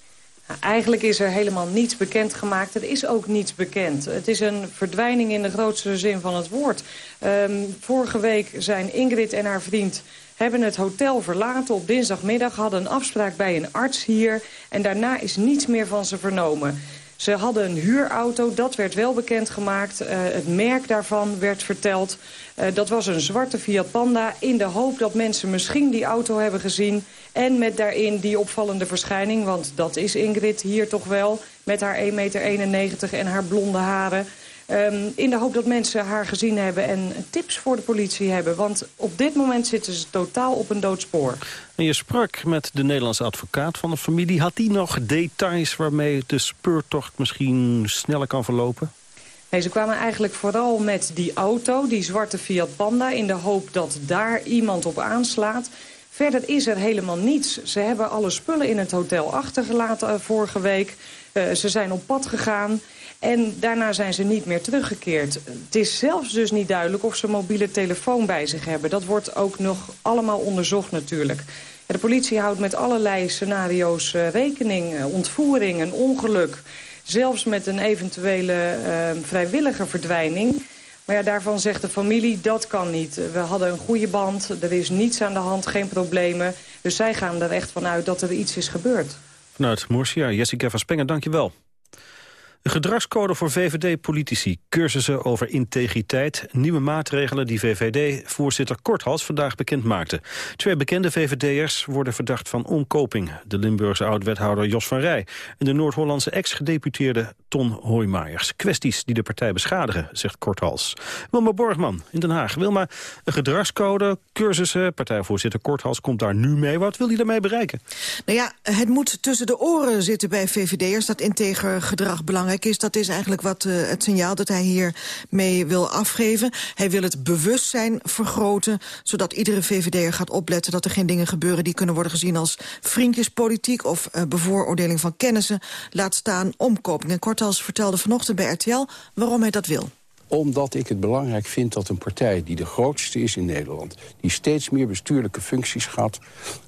Eigenlijk is er helemaal niets bekend gemaakt. Er is ook niets bekend. Het is een verdwijning in de grootste zin van het woord. Um, vorige week zijn Ingrid en haar vriend hebben het hotel verlaten op dinsdagmiddag... hadden een afspraak bij een arts hier... en daarna is niets meer van ze vernomen. Ze hadden een huurauto, dat werd wel bekendgemaakt. Uh, het merk daarvan werd verteld. Uh, dat was een zwarte Fiat Panda in de hoop dat mensen misschien die auto hebben gezien... en met daarin die opvallende verschijning, want dat is Ingrid hier toch wel... met haar 1,91 meter en haar blonde haren... Um, in de hoop dat mensen haar gezien hebben en tips voor de politie hebben. Want op dit moment zitten ze totaal op een doodspoor. En je sprak met de Nederlandse advocaat van de familie. Had die nog details waarmee de speurtocht misschien sneller kan verlopen? Nee, ze kwamen eigenlijk vooral met die auto, die zwarte Fiat Panda... in de hoop dat daar iemand op aanslaat. Verder is er helemaal niets. Ze hebben alle spullen in het hotel achtergelaten uh, vorige week. Uh, ze zijn op pad gegaan. En daarna zijn ze niet meer teruggekeerd. Het is zelfs dus niet duidelijk of ze mobiele telefoon bij zich hebben. Dat wordt ook nog allemaal onderzocht natuurlijk. De politie houdt met allerlei scenario's uh, rekening. Ontvoering, een ongeluk. Zelfs met een eventuele uh, vrijwillige verdwijning. Maar ja, daarvan zegt de familie, dat kan niet. We hadden een goede band, er is niets aan de hand, geen problemen. Dus zij gaan er echt vanuit dat er iets is gebeurd. Vanuit Murcia, Jessica van Spengen, dank je wel. Een gedragscode voor VVD-politici, cursussen over integriteit... nieuwe maatregelen die VVD-voorzitter Korthals vandaag bekend maakte. Twee bekende VVD'ers worden verdacht van omkoping. De Limburgse oud-wethouder Jos van Rij... en de Noord-Hollandse ex-gedeputeerde Ton Hoijmaijers. Kwesties die de partij beschadigen, zegt Korthals. Wilma Borgman in Den Haag. Wilma, een gedragscode, cursussen... partijvoorzitter Korthals komt daar nu mee. Wat wil hij daarmee bereiken? Nou ja, het moet tussen de oren zitten bij VVD'ers... dat integer gedrag belangrijk is. Dat is eigenlijk wat uh, het signaal dat hij hier mee wil afgeven. Hij wil het bewustzijn vergroten, zodat iedere VVD'er gaat opletten... dat er geen dingen gebeuren die kunnen worden gezien als vriendjespolitiek... of uh, bevooroordeling van kennissen, laat staan omkoping. En Kortals vertelde vanochtend bij RTL waarom hij dat wil omdat ik het belangrijk vind dat een partij die de grootste is in Nederland... die steeds meer bestuurlijke functies gaat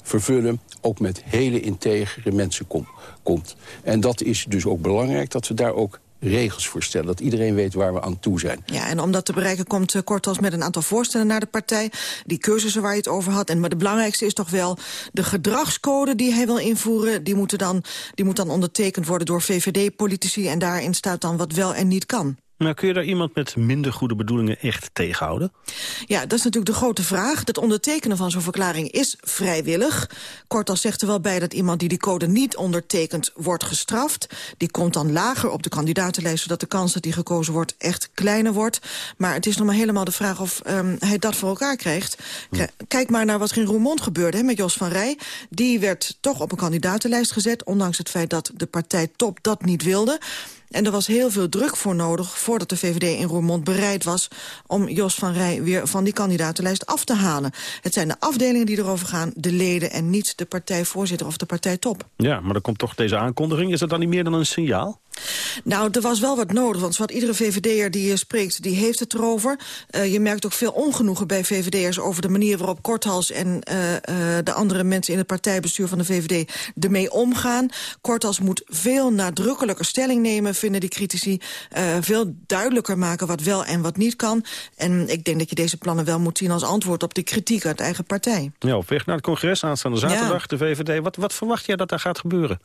vervullen... ook met hele integere mensen kom, komt. En dat is dus ook belangrijk dat we daar ook regels voor stellen. Dat iedereen weet waar we aan toe zijn. Ja, en om dat te bereiken komt uh, Kortals met een aantal voorstellen naar de partij. Die cursussen waar je het over had. En, maar de belangrijkste is toch wel de gedragscode die hij wil invoeren. Die, moeten dan, die moet dan ondertekend worden door VVD-politici. En daarin staat dan wat wel en niet kan. Nou, kun je daar iemand met minder goede bedoelingen echt tegenhouden? Ja, dat is natuurlijk de grote vraag. Het ondertekenen van zo'n verklaring is vrijwillig. Kortas zegt er wel bij dat iemand die die code niet ondertekent... wordt gestraft. Die komt dan lager op de kandidatenlijst... zodat de kans dat die gekozen wordt echt kleiner wordt. Maar het is nog maar helemaal de vraag of um, hij dat voor elkaar krijgt. Kijk maar naar wat er in Roermond gebeurde hè, met Jos van Rij. Die werd toch op een kandidatenlijst gezet... ondanks het feit dat de partij top dat niet wilde. En er was heel veel druk voor nodig voordat de VVD in Roermond bereid was... om Jos van Rij weer van die kandidatenlijst af te halen. Het zijn de afdelingen die erover gaan, de leden... en niet de partijvoorzitter of de partijtop. Ja, maar dan komt toch deze aankondiging. Is dat dan niet meer dan een signaal? Nou, er was wel wat nodig, want wat iedere VVD'er die hier spreekt, die heeft het erover. Uh, je merkt ook veel ongenoegen bij VVD'ers over de manier waarop Korthals en uh, uh, de andere mensen in het partijbestuur van de VVD ermee omgaan. Korthals moet veel nadrukkelijker stelling nemen, vinden die critici. veel duidelijker maken wat wel en wat niet kan. En ik denk dat je deze plannen wel moet zien als antwoord op de kritiek uit eigen partij. Ja, op weg naar het congres aanstaande zaterdag, ja. de VVD. Wat, wat verwacht jij dat daar gaat gebeuren?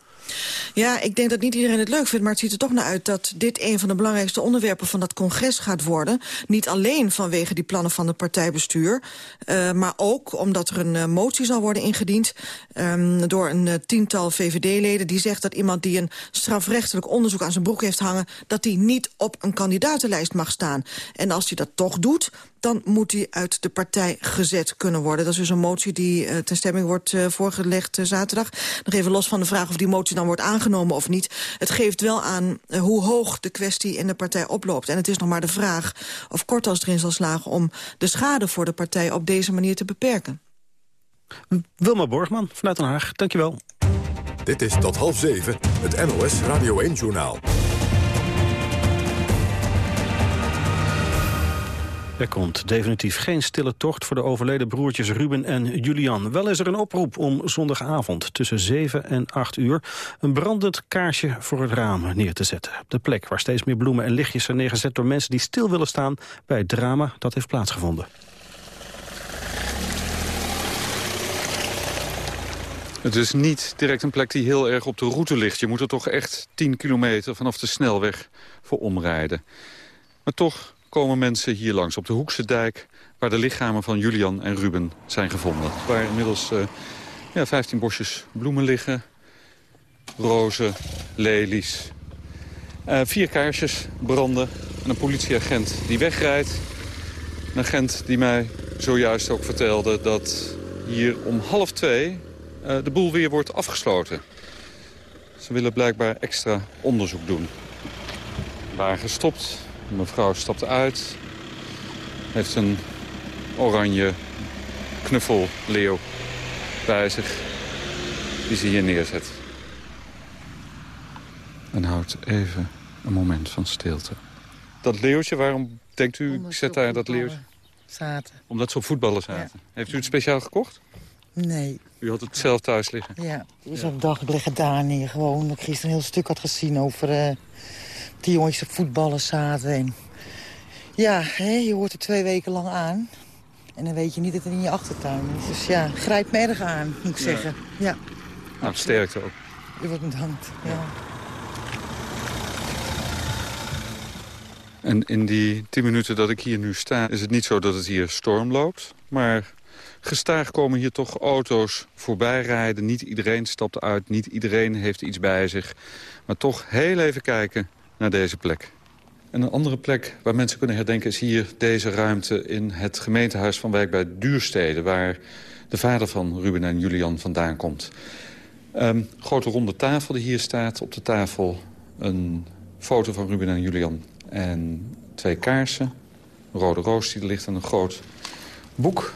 Ja, ik denk dat niet iedereen het leuk vindt, maar het ziet er toch naar uit dat dit een van de belangrijkste onderwerpen van dat congres gaat worden. Niet alleen vanwege die plannen van het partijbestuur, uh, maar ook omdat er een uh, motie zal worden ingediend um, door een uh, tiental VVD-leden die zegt dat iemand die een strafrechtelijk onderzoek aan zijn broek heeft hangen, dat hij niet op een kandidatenlijst mag staan. En als hij dat toch doet, dan moet hij uit de partij gezet kunnen worden. Dat is dus een motie die uh, ten stemming wordt uh, voorgelegd uh, zaterdag. Nog even los van de vraag of die motie dan wordt aangenomen of niet. Het geeft wel aan hoe hoog de kwestie in de partij oploopt. En het is nog maar de vraag of Kortas erin zal slagen... om de schade voor de partij op deze manier te beperken. Wilma Borgman vanuit Den Haag, dankjewel. Dit is tot half zeven, het NOS Radio 1-journaal. Er komt definitief geen stille tocht voor de overleden broertjes Ruben en Julian. Wel is er een oproep om zondagavond tussen 7 en 8 uur... een brandend kaarsje voor het raam neer te zetten. De plek waar steeds meer bloemen en lichtjes zijn neergezet... door mensen die stil willen staan bij het drama dat heeft plaatsgevonden. Het is niet direct een plek die heel erg op de route ligt. Je moet er toch echt 10 kilometer vanaf de snelweg voor omrijden. Maar toch komen mensen hier langs op de Hoekse dijk... waar de lichamen van Julian en Ruben zijn gevonden. Waar inmiddels uh, ja, 15 bosjes bloemen liggen. Rozen, lelies. Uh, vier kaarsjes branden. En een politieagent die wegrijdt. Een agent die mij zojuist ook vertelde dat hier om half twee... Uh, de boel weer wordt afgesloten. Ze willen blijkbaar extra onderzoek doen. Wagen stopt, de mevrouw stapt uit. Heeft een oranje knuffelleeuw bij zich. Die ze hier neerzet. En houdt even een moment van stilte. Dat leeuwtje, waarom denkt u, ik zet daar dat leeuwtje? Zaten. Omdat ze op voetballen zaten. Ja. Heeft u het speciaal gekocht? Nee. U had het zelf thuis liggen? Ja, dus ja. op dag liggen daar neer. Gewoon dat ik gisteren een heel stuk had gezien over... Uh, die jongens op voetballen zaten. En ja, hè, je hoort er twee weken lang aan. En dan weet je niet dat het in je achtertuin is. Dus ja, grijp me erg aan, moet ik zeggen. Ja. Nou, sterkte ook. U wordt bedankt, ja. En in die tien minuten dat ik hier nu sta... is het niet zo dat het hier storm loopt. Maar gestaag komen hier toch auto's voorbij rijden. Niet iedereen stapt uit, niet iedereen heeft iets bij zich. Maar toch heel even kijken naar deze plek. En een andere plek waar mensen kunnen herdenken... is hier deze ruimte in het gemeentehuis van Wijk bij Duurstede... waar de vader van Ruben en Julian vandaan komt. Um, grote ronde tafel die hier staat. Op de tafel een foto van Ruben en Julian en twee kaarsen. Een rode roos die er ligt en een groot boek.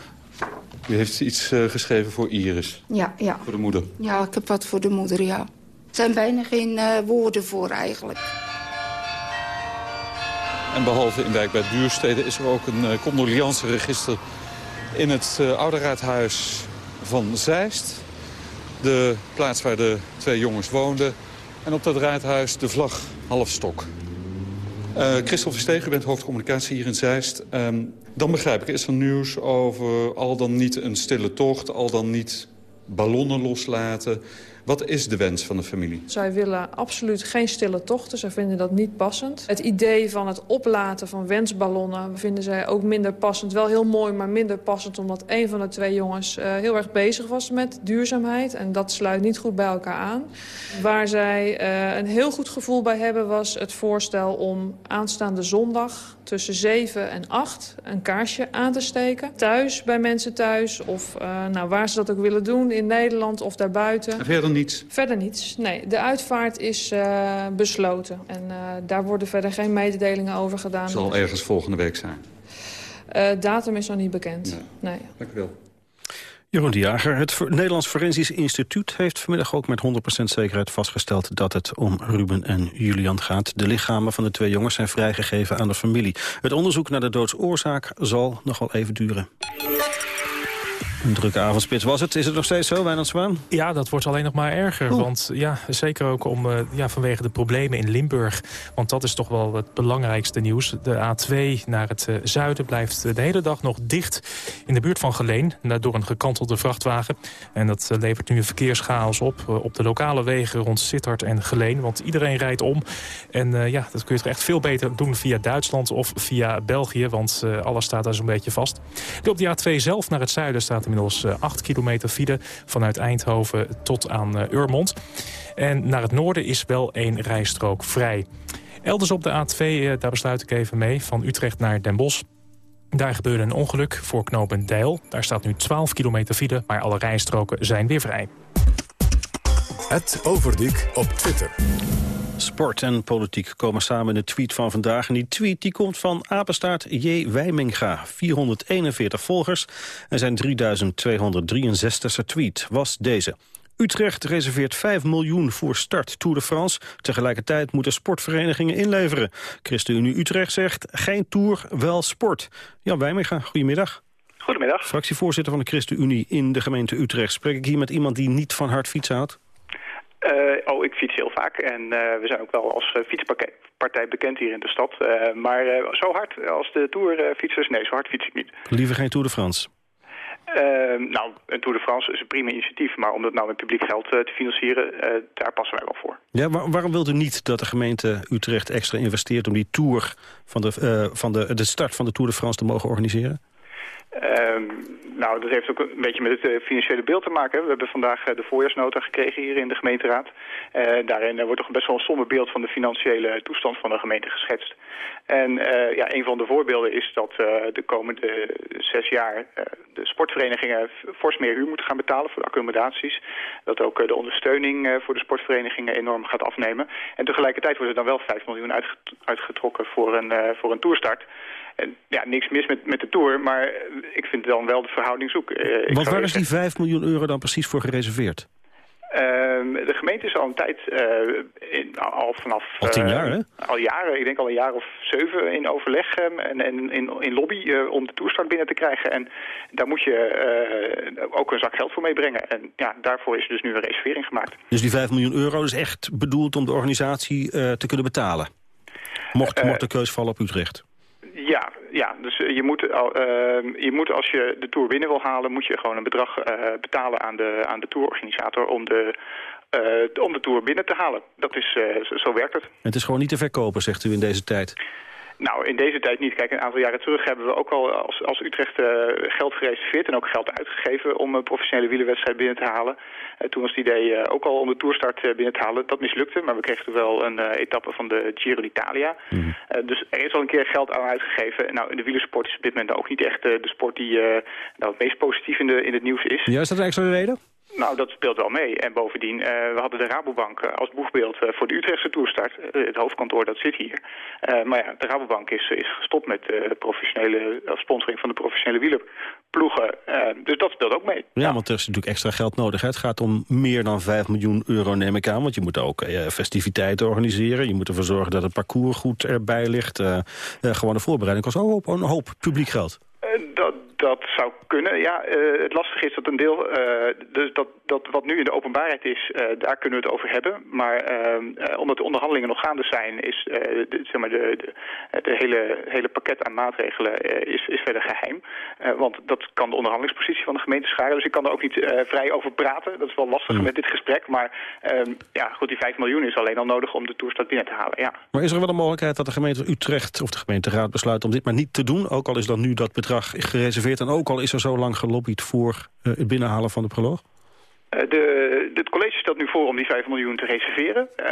U heeft iets uh, geschreven voor Iris. Ja, ja. Voor de moeder. Ja, ik heb wat voor de moeder, ja. Er zijn bijna geen uh, woorden voor eigenlijk. En behalve in Wijk bij Duurstede is er ook een uh, condoleanceregister in het uh, oude raadhuis van Zeist. De plaats waar de twee jongens woonden. En op dat raadhuis de vlag halfstok. Uh, Christel Verstegen, u bent hoofdcommunicatie hier in Zeist. Um, dan begrijp ik, is er nieuws over al dan niet een stille tocht... al dan niet ballonnen loslaten. Wat is de wens van de familie? Zij willen absoluut geen stille tochten. Zij vinden dat niet passend. Het idee van het oplaten van wensballonnen vinden zij ook minder passend. Wel heel mooi, maar minder passend omdat een van de twee jongens uh, heel erg bezig was met duurzaamheid. En dat sluit niet goed bij elkaar aan. Waar zij uh, een heel goed gevoel bij hebben was het voorstel om aanstaande zondag tussen 7 en 8 een kaarsje aan te steken. Thuis, bij mensen thuis of uh, nou, waar ze dat ook willen doen, in Nederland of daarbuiten. En verder niets? Verder niets, nee. De uitvaart is uh, besloten en uh, daar worden verder geen mededelingen over gedaan. Het zal ergens volgende week zijn? datum is nog niet bekend, nee. nee. Dank u wel. Jeroen de Jager, het Nederlands Forensisch Instituut... heeft vanmiddag ook met 100% zekerheid vastgesteld... dat het om Ruben en Julian gaat. De lichamen van de twee jongens zijn vrijgegeven aan de familie. Het onderzoek naar de doodsoorzaak zal nogal even duren. Een drukke avondspits was het. Is het nog steeds zo, Wijnand Zwaan? Ja, dat wordt alleen nog maar erger. Oeh. Want ja, zeker ook om, uh, ja, vanwege de problemen in Limburg. Want dat is toch wel het belangrijkste nieuws. De A2 naar het uh, zuiden blijft de hele dag nog dicht in de buurt van Geleen. Door een gekantelde vrachtwagen. En dat uh, levert nu een verkeerschaos op. op de lokale wegen rond Sittard en Geleen. Want iedereen rijdt om. En ja, dat kun je toch echt veel beter doen via Duitsland of via België. Want alles staat daar zo'n beetje vast. Op de A2 zelf naar het zuiden staat inmiddels 8 kilometer file vanuit Eindhoven tot aan Urmond. En naar het noorden is wel één rijstrook vrij. Elders op de A2, daar besluit ik even mee, van Utrecht naar Den Bosch. Daar gebeurde een ongeluk voor knooppunt Deil. Daar staat nu 12 kilometer file, maar alle rijstroken zijn weer vrij. Het Overdiek op Twitter. Sport en politiek komen samen in de tweet van vandaag. En die tweet die komt van apenstaart J. Wijminga. 441 volgers en zijn 3263ste tweet was deze. Utrecht reserveert 5 miljoen voor start Tour de France. Tegelijkertijd moeten sportverenigingen inleveren. ChristenUnie Utrecht zegt geen Tour, wel sport. Jan Wijminga, goedemiddag. Goedemiddag. Fractievoorzitter van de ChristenUnie in de gemeente Utrecht. Spreek ik hier met iemand die niet van hard fietsen houdt? Uh, oh, ik fiets heel vaak en uh, we zijn ook wel als uh, fietspartij bekend hier in de stad. maar zo hard als de Tourfietsers, nee, zo hard fiets ik niet. Liever geen Tour de France? nou, een Tour de France is een prima initiatief, maar om dat nou met publiek geld te financieren, daar passen wij wel voor. Ja, waar, waarom wilt u niet dat de gemeente Utrecht extra investeert om die Tour van de, van de, de start van de Tour de France te mogen organiseren? Um, nou, dat heeft ook een beetje met het uh, financiële beeld te maken. We hebben vandaag uh, de voorjaarsnota gekregen hier in de gemeenteraad. Uh, daarin wordt toch best wel een somber beeld van de financiële toestand van de gemeente geschetst. En ja, een van de voorbeelden is dat de komende zes jaar de sportverenigingen fors meer huur moeten gaan betalen voor de accommodaties. Dat ook de ondersteuning voor de sportverenigingen enorm gaat afnemen. En tegelijkertijd wordt er dan wel 5 miljoen uitgetrokken voor een, voor een toerstart. En ja, niks mis met, met de Tour, maar ik vind dan wel de verhouding zoek. Uh, Want waar is die 5 miljoen euro dan precies voor gereserveerd? Uh, de gemeente is al een tijd, uh, in, al vanaf... Al tien jaar, hè? Al jaren, ik denk al een jaar of zeven in overleg um, en, en in, in lobby om de toestart binnen te krijgen. En daar moet je ook een zak geld voor meebrengen. En ja, daarvoor is dus nu een reservering gemaakt. Dus die 5 miljoen euro is echt bedoeld om de organisatie te kunnen betalen? Mocht, mocht de keus vallen op Utrecht? Ja, ja, dus je moet, uh, je moet als je de Tour binnen wil halen... moet je gewoon een bedrag uh, betalen aan de, aan de tourorganisator... om de, om de Tour binnen te halen. Dat is, zo werkt het. Het is gewoon niet te verkopen, zegt u in deze tijd. Nou, in deze tijd niet. Kijk, een aantal jaren terug hebben we ook al als, als Utrecht uh, geld gereserveerd en ook geld uitgegeven om een professionele wielerwedstrijd binnen te halen. Uh, toen was het idee uh, ook al om de toerstart binnen te halen. Dat mislukte, maar we kregen toen wel een etappe van de Giro d'Italia. Mm. dus er is al een keer geld aan uitgegeven. Nou, in de wielersport is op dit moment ook niet echt de sport die nou, het meest positief in, de, in het nieuws is. Ja, is dat een extra reden? Nou, dat speelt wel mee. En bovendien, uh, we hadden de Rabobank uh, als boegbeeld uh, voor de Utrechtse toerstart. het hoofdkantoor, dat zit hier. maar ja, de Rabobank is, is gestopt met de professionele sponsoring van de professionele wielerploegen. dus dat speelt ook mee. Ja, ja, want er is natuurlijk extra geld nodig. Hè? Het gaat om meer dan 5 miljoen euro, neem ik aan. Want je moet ook festiviteiten organiseren. Je moet ervoor zorgen dat het parcours goed erbij ligt. gewoon de voorbereiding kost ook een hoop publiek geld. Dat, zou kunnen. Ja, uh, het lastige is dat een deel, uh, dus dat, dat wat nu in de openbaarheid is, uh, daar kunnen we het over hebben. Maar omdat de onderhandelingen nog gaande zijn, is de, zeg maar de, de, de, hele, hele pakket aan maatregelen is, is verder geheim. want dat kan de onderhandelingspositie van de gemeente scharen. Dus ik kan er ook niet vrij over praten. Dat is wel lastig mm. met dit gesprek. Maar ehm, ja, goed, die 5 miljoen is alleen al nodig om de toerstad binnen te halen. Ja. Maar is er wel een mogelijkheid dat de gemeente Utrecht of de gemeenteraad besluit om dit maar niet te doen? Ook al is dan nu dat bedrag gereserveerd en ook al is er zo lang gelobbyd voor uh, het binnenhalen van de proloog? Eh, de, het college stelt nu voor om die 5 miljoen te reserveren. Uh,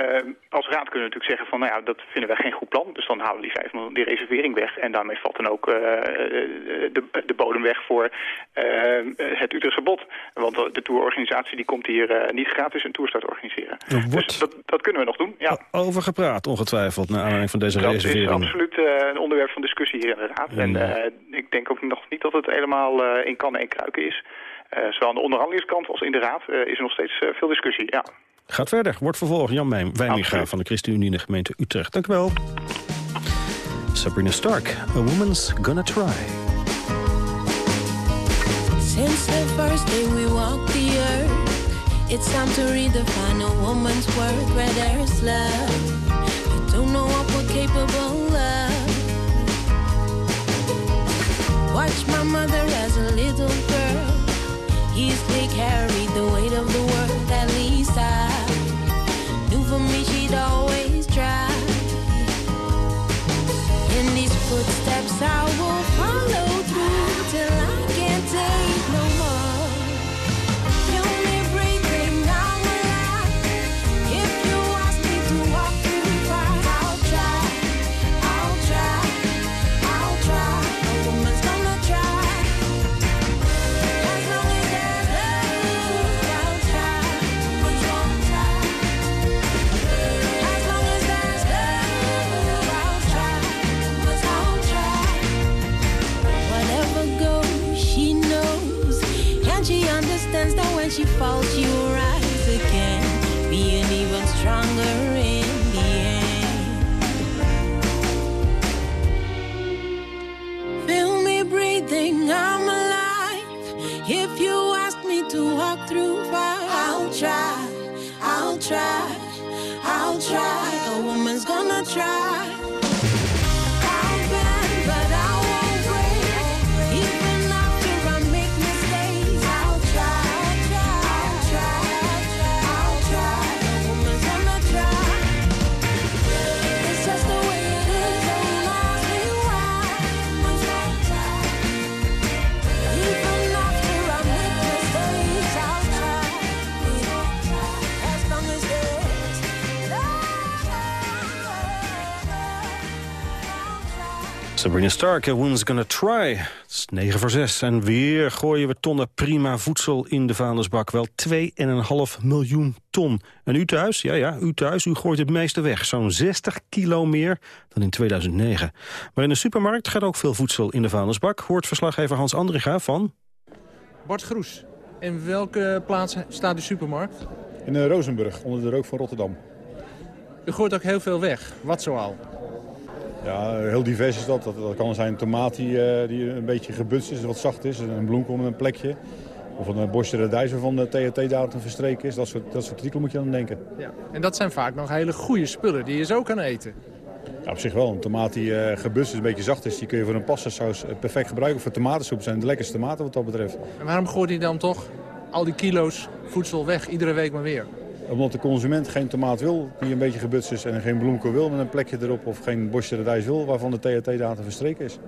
als raad kunnen we natuurlijk zeggen van, nou ja, dat vinden wij geen goed plan. Dus dan halen we die 5 miljoen, die reservering weg. En daarmee valt dan ook uh, de, de bodem weg voor het Utrechtse bod. Want de tourorganisatie die komt hier niet gratis een toerstart organiseren. Wordt... Dus dat, dat, kunnen we nog doen, ja. Over gepraat, ongetwijfeld, naar aanleiding van deze dat reservering. Dat is absoluut een onderwerp van discussie hier in de raad. En ik denk ook nog niet dat het helemaal in kannen en kruiken is. Uh, zowel aan de onderhandelingskant als in de Raad uh, is er nog steeds uh, veel discussie. Ja. Gaat verder. Wordt vervolgd. Jan Wijminga van de ChristenUnie in de gemeente Utrecht. Dank u wel. Sabrina Stark, A Woman's Gonna Try. Since the first day we walked the earth It's time to redefine a woman's worth Where there's love You don't know what we're capable of Watch my mother as a little easily carried the weight of the world. At least I knew for me she'd always try. In these footsteps, I will follow she falls, you rise again, being even stronger in the end. Feel me breathing, I'm alive. If you ask me to walk through fire, I'll try, I'll try, I'll try. A woman's gonna try. Sabrina Stark, woman's gonna try. Het is 9 voor 6 en weer gooien we tonnen prima voedsel in de vuilnisbak. Wel 2,5 miljoen ton. En u thuis, ja ja, u thuis, u gooit het meeste weg. Zo'n 60 kilo meer dan in 2009. Maar in de supermarkt gaat ook veel voedsel in de vuilnisbak. Hoort verslaggever Hans Andringa van... Bart Groes, in welke plaats staat de supermarkt? In uh, Rozenburg, onder de rook van Rotterdam. U gooit ook heel veel weg. Wat zoal? Ja, heel divers is dat. Dat, kan zijn een tomaat die, uh, die een beetje gebutst is, wat zacht is. Een bloemkool met een plekje. Of een bosje radijs waarvan de THT-datum verstreken is. Dat soort, dat soort artikelen moet je aan denken. Ja. En dat zijn vaak nog hele goede spullen die je zo kan eten. Ja, op zich wel. Een tomaat die uh, gebutst is, een beetje zacht is, die kun je voor een pastasaus eh, perfect gebruiken. Voor tomatensoep zijn de lekkerste tomaten wat dat betreft. En waarom gooit hij dan toch al die kilo's voedsel weg, iedere week maar weer? Omdat de consument geen tomaat wil die een beetje gebutst is en geen bloemkool wil met een plekje erop. Of geen bosje radijs wil waarvan de THT-datum verstreken is.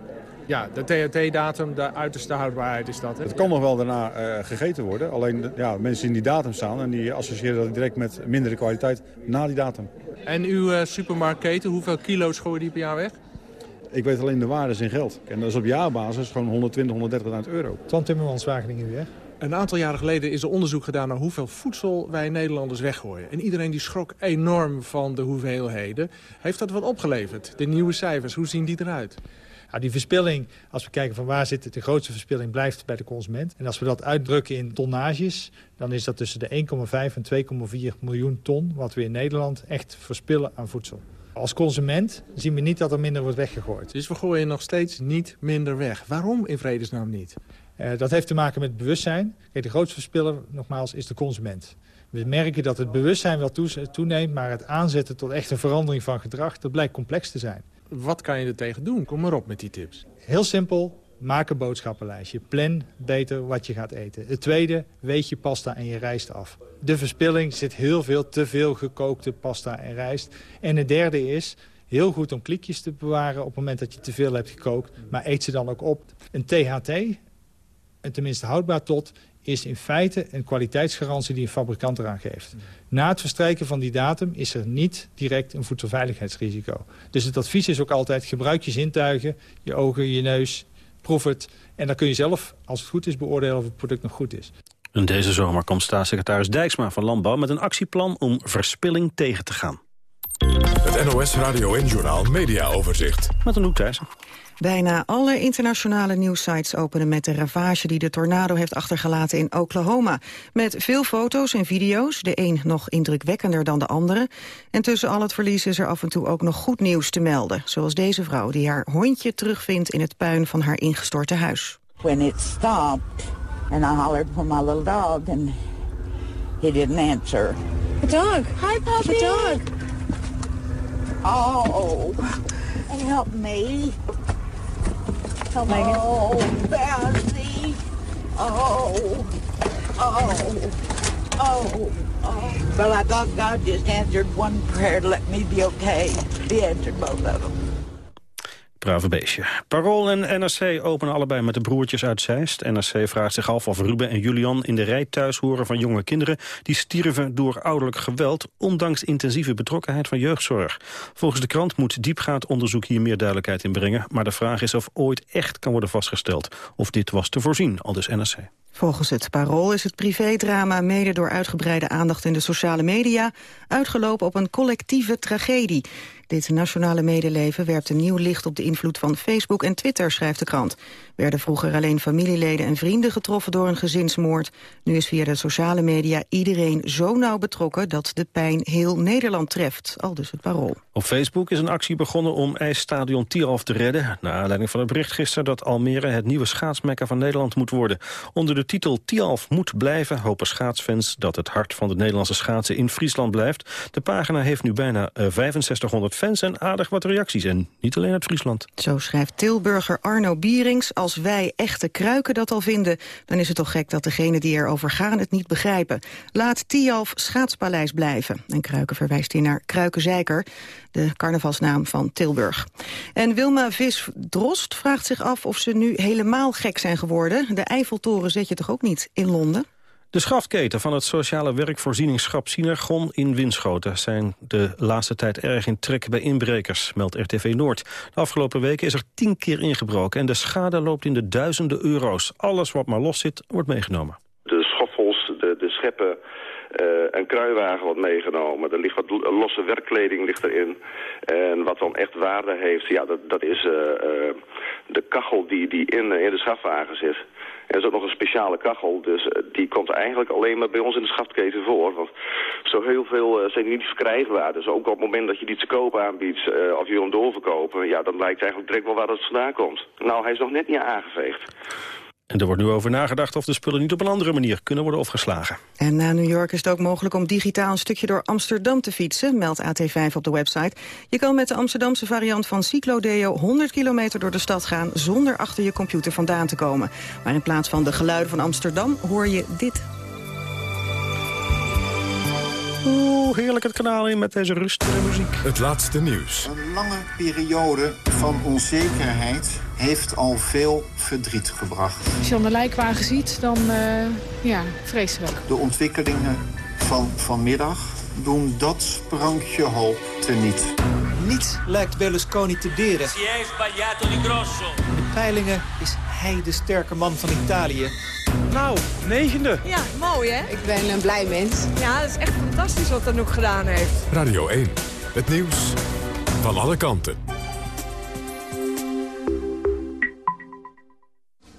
Ja, de THT-datum, de uiterste houdbaarheid is dat. Hè? Het kan nog wel daarna uh, gegeten worden. Alleen ja, mensen in die datum staan en die associëren dat direct met mindere kwaliteit na die datum. En uw uh, supermarktketen, hoeveel kilo's gooien die per jaar weg? Ik weet alleen de waardes in geld. En dat is op jaarbasis gewoon 120, 130.000 euro. Twan Timmermans, Wageningen weer. Een aantal jaren geleden is er onderzoek gedaan naar hoeveel voedsel wij Nederlanders weggooien. En iedereen die schrok enorm van de hoeveelheden. Heeft dat wat opgeleverd? De nieuwe cijfers, hoe zien die eruit? Nou, die verspilling, als we kijken van waar zit het, de grootste verspilling blijft bij de consument. En als we dat uitdrukken in tonnages, dan is dat tussen de 1,5 en 2,4 miljoen ton wat we in Nederland echt verspillen aan voedsel. Als consument zien we niet dat er minder wordt weggegooid. Dus we gooien nog steeds niet minder weg. Waarom in vredesnaam niet? Uh, dat heeft te maken met bewustzijn. Kijk, de grootste verspiller, nogmaals, is de consument. We merken dat het bewustzijn wel toeneemt... maar het aanzetten tot echt een verandering van gedrag... dat blijkt complex te zijn. Wat kan je er tegen doen? Kom maar op met die tips. Heel simpel, maak een boodschappenlijstje. Plan beter wat je gaat eten. Het tweede, weet je pasta en je rijst af. De verspilling zit heel veel te veel gekookte pasta en rijst. En het derde is, heel goed om klikjes te bewaren op het moment dat je te veel hebt gekookt. Maar eet ze dan ook op. Een THT, en tenminste houdbaar tot, is in feite een kwaliteitsgarantie die een fabrikant eraan geeft. Na het verstrijken van die datum is er niet direct een voedselveiligheidsrisico. Dus het advies is ook altijd gebruik je zintuigen, je ogen, je neus, proef het. En dan kun je zelf, als het goed is, beoordelen of het product nog goed is. En deze zomer komt staatssecretaris Dijksma van Landbouw... met een actieplan om verspilling tegen te gaan. Het NOS Radio en Journaal Media Overzicht. Met een Thijssen. Bijna alle internationale nieuwsites openen met de ravage die de tornado heeft achtergelaten in Oklahoma. Met veel foto's en video's, de een nog indrukwekkender dan de andere. En tussen al het verlies is er af en toe ook nog goed nieuws te melden. Zoals deze vrouw die haar hondje terugvindt in het puin van haar ingestorte huis. When it stopped and I hollered for my little dog and he didn't answer. A dog. Hi, puppy. A dog. Oh, help me. Help Megan. Oh, Bessie. Oh, oh, oh, oh. Well, I thought God just answered one prayer to let me be okay. He answered both of them. Brave beestje. Parool en NRC openen allebei met de broertjes uit Zeist. NRC vraagt zich af of Ruben en Julian in de rij thuis horen van jonge kinderen... die stierven door ouderlijk geweld, ondanks intensieve betrokkenheid van jeugdzorg. Volgens de krant moet diepgaand onderzoek hier meer duidelijkheid in brengen. Maar de vraag is of ooit echt kan worden vastgesteld of dit was te voorzien, al dus NRC. Volgens het Parool is het privédrama mede door uitgebreide aandacht in de sociale media uitgelopen op een collectieve tragedie. Dit nationale medeleven werpt een nieuw licht op de invloed van Facebook en Twitter, schrijft de krant. Werden vroeger alleen familieleden en vrienden getroffen door een gezinsmoord. Nu is via de sociale media iedereen zo nauw betrokken dat de pijn heel Nederland treft, al dus het parool. Op Facebook is een actie begonnen om ijsstadion Tierhof te redden. Naar aanleiding van het bericht gisteren dat Almere het nieuwe schaatsmekker van Nederland moet worden. Onder de titel Tierhof moet blijven hopen schaatsfans dat het hart van de Nederlandse schaatsen in Friesland blijft. De pagina heeft nu bijna 6500 fans en aardig wat reacties. En niet alleen uit Friesland. Zo schrijft Tilburger Arno Bierings. Als wij echte kruiken dat al vinden... dan is het toch gek dat degenen die erover gaan het niet begrijpen. Laat Tialf Schaatspaleis blijven. En kruiken verwijst hier naar Kruikenzeiker, de carnavalsnaam van Tilburg. En Wilma Vis-Drost vraagt zich af of ze nu helemaal gek zijn geworden. De Eiffeltoren zet je toch ook niet in Londen? De schaftketen van het sociale werkvoorzieningsschap Synergon in Winschoten... zijn de laatste tijd erg in trek bij inbrekers, meldt RTV Noord. De afgelopen weken is er tien keer ingebroken... en de schade loopt in de duizenden euro's. Alles wat maar los zit, wordt meegenomen. De schoffels, de, de scheppen, uh, een kruiwagen wordt meegenomen. Er ligt wat losse werkkleding ligt erin. En wat dan echt waarde heeft, ja, dat, dat is uh, uh, de kachel die, die in, de schafwagen zit. Er is ook nog een speciale kachel, dus die komt eigenlijk alleen maar bij ons in de schaftketen voor. Want zo heel veel zijn niet verkrijgbaar. Dus ook op het moment dat je die te koop aanbiedt of je hem doorverkopen, ja, dan blijkt eigenlijk direct wel waar het vandaan komt. Nou, hij is nog net niet aangeveegd. En er wordt nu over nagedacht of de spullen niet op een andere manier kunnen worden opgeslagen. En na New York is het ook mogelijk om digitaal een stukje door Amsterdam te fietsen, meldt AT5 op de website. Je kan met de Amsterdamse variant van Cyclodeo 100 kilometer door de stad gaan zonder achter je computer vandaan te komen. Maar in plaats van de geluiden van Amsterdam hoor je dit. Oeh, heerlijk het kanaal in met deze rustige muziek. Het laatste nieuws. Een lange periode van onzekerheid heeft al veel verdriet gebracht. Als je dan de lijkwagen ziet, dan uh, ja, vreselijk. De ontwikkelingen van vanmiddag doen dat sprankje hoop teniet. Niets lijkt Berlusconi te deren. In de peilingen is hij de sterke man van Italië. Nou, negende. Ja, mooi hè? Ik ben een blij mens. Ja, het is echt fantastisch wat hij nog gedaan heeft. Radio 1, het nieuws van alle kanten.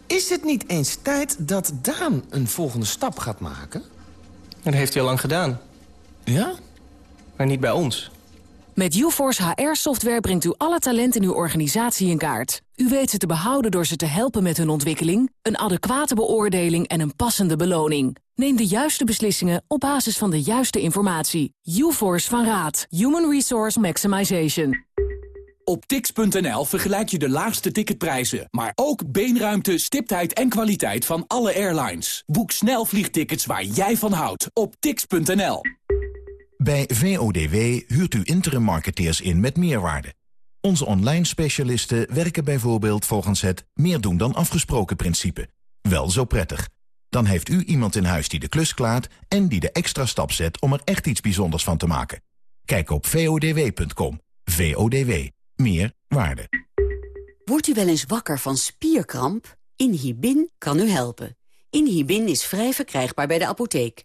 Is het niet eens tijd dat Daan een volgende stap gaat maken? Dat heeft hij al lang gedaan. Ja? Maar niet bij ons. Met UForce HR-software brengt u alle talent in uw organisatie in kaart. U weet ze te behouden door ze te helpen met hun ontwikkeling, een adequate beoordeling en een passende beloning. Neem de juiste beslissingen op basis van de juiste informatie. UForce van Raad. Human Resource Maximization. Op tix.nl vergelijk je de laagste ticketprijzen, maar ook beenruimte, stiptheid en kwaliteit van alle airlines. Boek snel vliegtickets waar jij van houdt op tix.nl. Bij VODW huurt u interim marketeers in met meerwaarde. Onze online specialisten werken bijvoorbeeld volgens het meer doen dan afgesproken principe. Wel zo prettig. Dan heeft u iemand in huis die de klus klaart en die de extra stap zet om er echt iets bijzonders van te maken. Kijk op vodw.com. VODW. Meer waarde. Wordt u wel eens wakker van spierkramp? Inhibin kan u helpen. Inhibin is vrij verkrijgbaar bij de apotheek.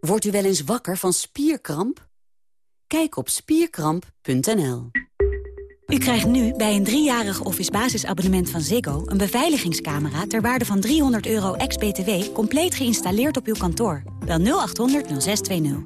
Wordt u wel eens wakker van spierkramp? Kijk op spierkramp.nl. U krijgt nu bij een driejarig Office basisabonnement van Ziggo... een beveiligingscamera ter waarde van 300 euro ex-BTW... compleet geïnstalleerd op uw kantoor. Bel 0800 0620.